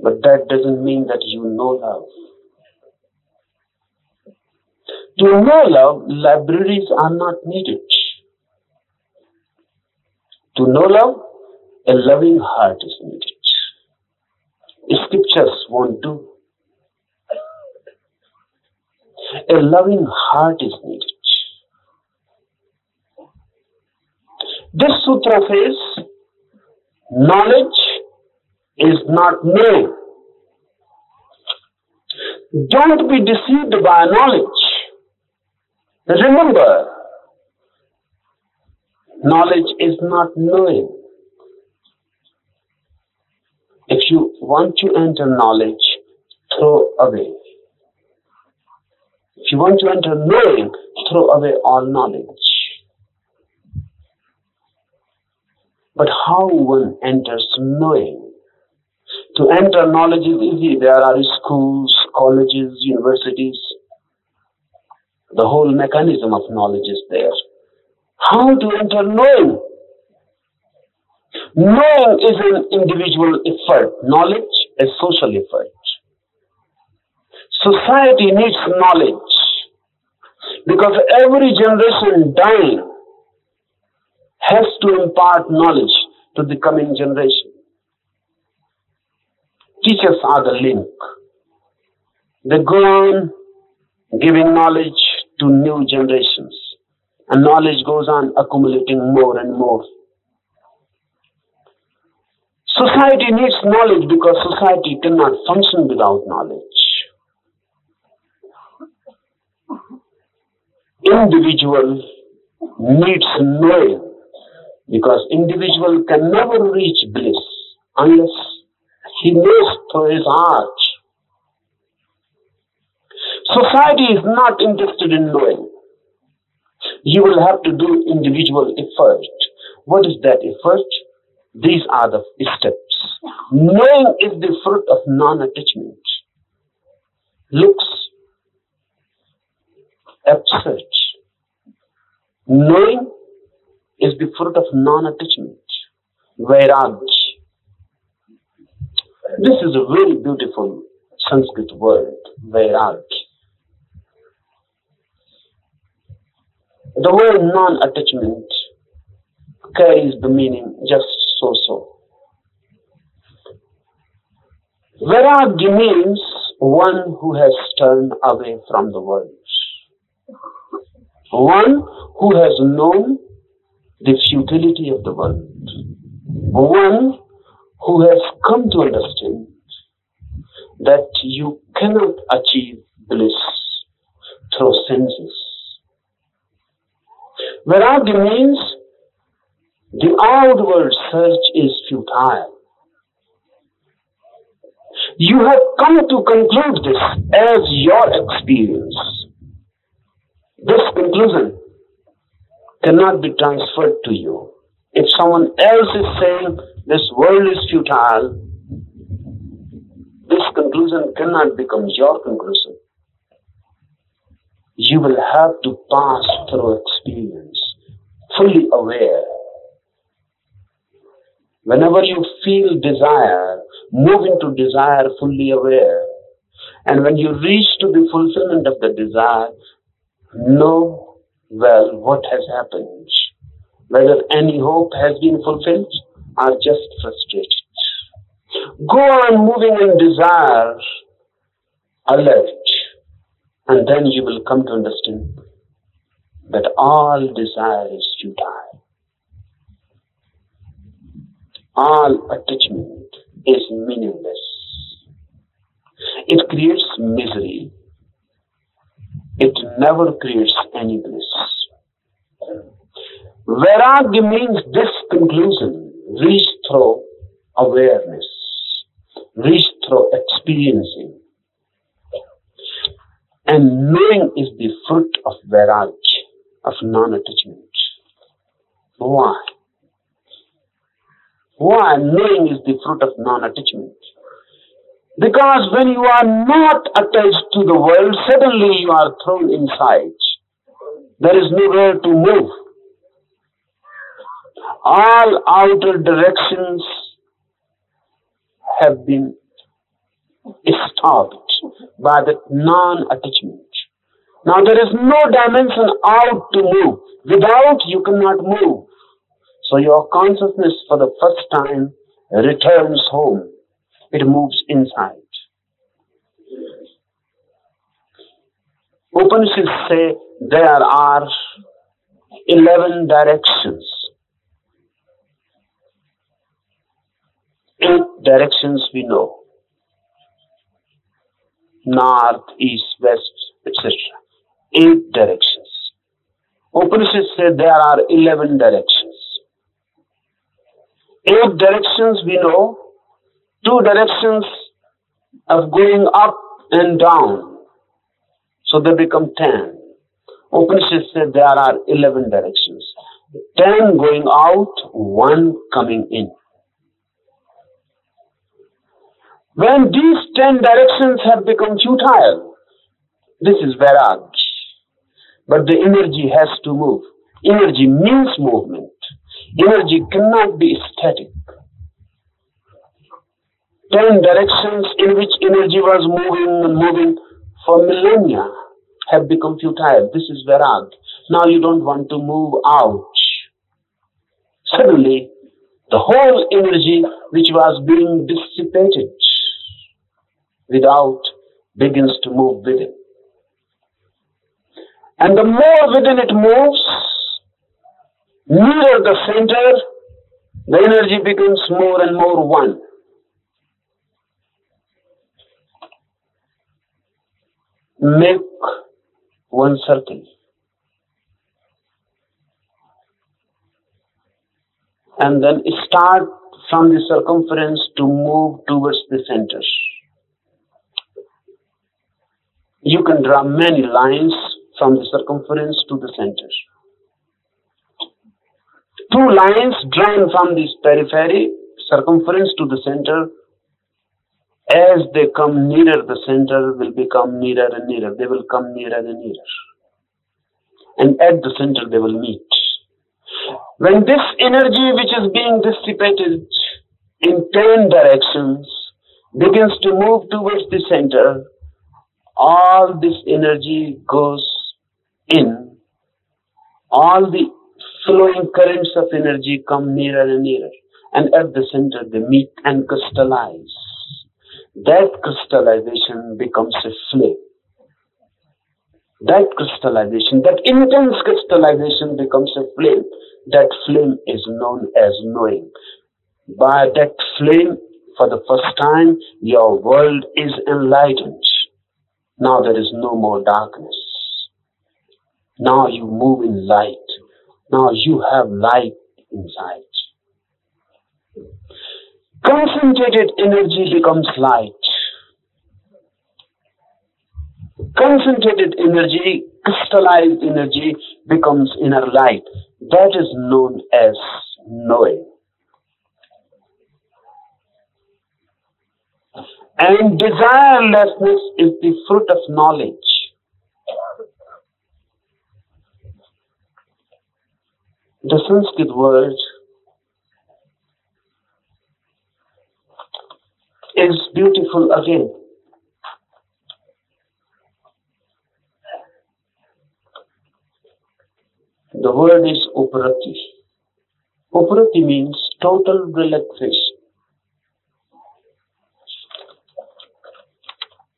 But that doesn't mean that you know love. To know love, libraries are not needed. To know love, a loving heart is needed. Scriptures won't do. A loving heart is needed. This sutra says, knowledge is not knowing. Don't be deceived by knowledge. Remember, knowledge is not knowing. If you want to enter knowledge, throw away. If you want to enter knowing, throw away all knowledge. But how one enters knowing? To enter knowledge is easy. There are schools, colleges, universities. The whole mechanism of knowledge is there. How to enter knowing? Knowing is an individual effort. Knowledge a social effort. Society needs knowledge because every generation dying has to impart knowledge to the coming generation. Teachers are the link. They go on giving knowledge to new generations, and knowledge goes on accumulating more and more. Society needs knowledge because society cannot function without knowledge. Individual needs knowing because individual can never reach bliss unless he knows through his heart. Society is not interested in knowing. You will have to do individual effort. What is that effort? These are the steps. Knowing is the fruit of non-attachment. Looks absurd. Knowing is the fruit of non-attachment. Vairag. This is a very beautiful Sanskrit word, Vairag. The word non-attachment carries the meaning just so-so. Vairagya means one who has turned away from the world. One who has known the futility of the world. One who has come to understand that you cannot achieve bliss through senses. Vairagya means the outward search is futile. You have come to conclude this as your experience. This conclusion cannot be transferred to you. If someone else is saying this world is futile, this conclusion cannot become your conclusion. You will have to pass through experience, fully aware. Whenever you feel desire, move into desire fully aware. And when you reach to the fulfillment of the desire, know well what has happened. Whether any hope has been fulfilled or just frustrated. Go on moving in desire, alert, and then you will come to understand that all desire is futile. all attachment is meaningless. It creates misery. It never creates any bliss. Vairagya means this conclusion reached through awareness, reached through experiencing. And knowing is the fruit of Vairagya, of non-attachment. Why? Why? Knowing is the fruit of non-attachment. Because when you are not attached to the world, suddenly you are thrown inside. There is nowhere to move. All outer directions have been stopped by the non-attachment. Now there is no dimension out to move. Without you cannot move. So your consciousness for the first time returns home. It moves inside. Upanishads say there are 11 directions. Eight directions we know. North, east, west, etc. Eight directions. Upanishads say there are 11 directions. Eight directions we know, two directions of going up and down. So they become 10. Upanishads say there are 11 directions. 10 going out, 1 coming in. When these 10 directions have become futile, this is Vairag. But the energy has to move. Energy means movement. Energy cannot be static. Ten directions in which energy was moving and moving for millennia have become futile. This is Vairag. Now you don't want to move out. Suddenly, the whole energy which was being dissipated without begins to move within. And the more within it moves, nearer the center, the energy becomes more and more one. Make one circle. And then start from the circumference to move towards the center. You can draw many lines from the circumference to the center. Two lines drawn from this periphery, circumference to the center, as they come nearer the center, will become nearer and nearer. They will come nearer and nearer. And at the center, they will meet. When this energy, which is being dissipated in 10 directions, begins to move towards the center, all this energy goes in, all the flowing currents of energy come nearer and nearer. And at the center, they meet and crystallize. That crystallization becomes a flame. That crystallization, that intense crystallization becomes a flame. That flame is known as knowing. By that flame, for the first time, your world is enlightened. Now there is no more darkness. Now you move in light. Now you have light inside. Concentrated energy becomes light. Concentrated energy, crystallized energy becomes inner light. That is known as knowing. And desirelessness is the fruit of knowledge. The Sanskrit word is beautiful again. The word is uparati. Uparati means total relaxation.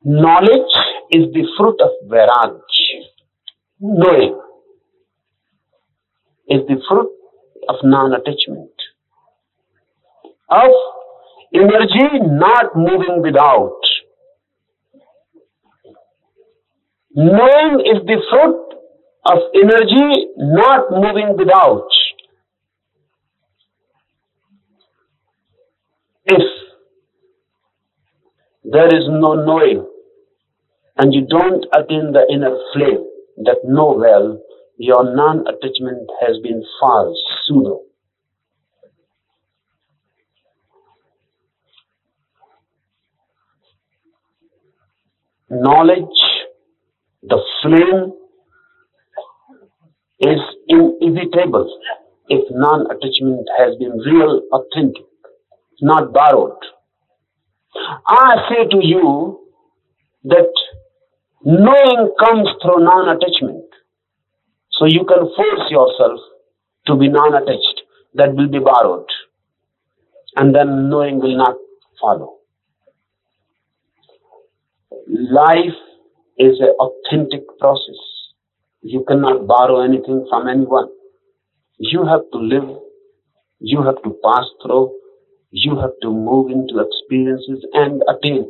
Knowledge is the fruit of Vairaj. Knowing is the fruit of non-attachment. of energy not moving without. Knowing is the fruit of energy not moving without. If there is no knowing and you don't attain the inner flame that know well, your non-attachment has been false, pseudo. Knowledge, the flame is inevitable if non-attachment has been real, authentic, not borrowed. I say to you that knowing comes through non-attachment. So you can force yourself to be non-attached. That will be borrowed. And then knowing will not follow. Life is an authentic process. You cannot borrow anything from anyone. You have to live. You have to pass through. You have to move into experiences and attain.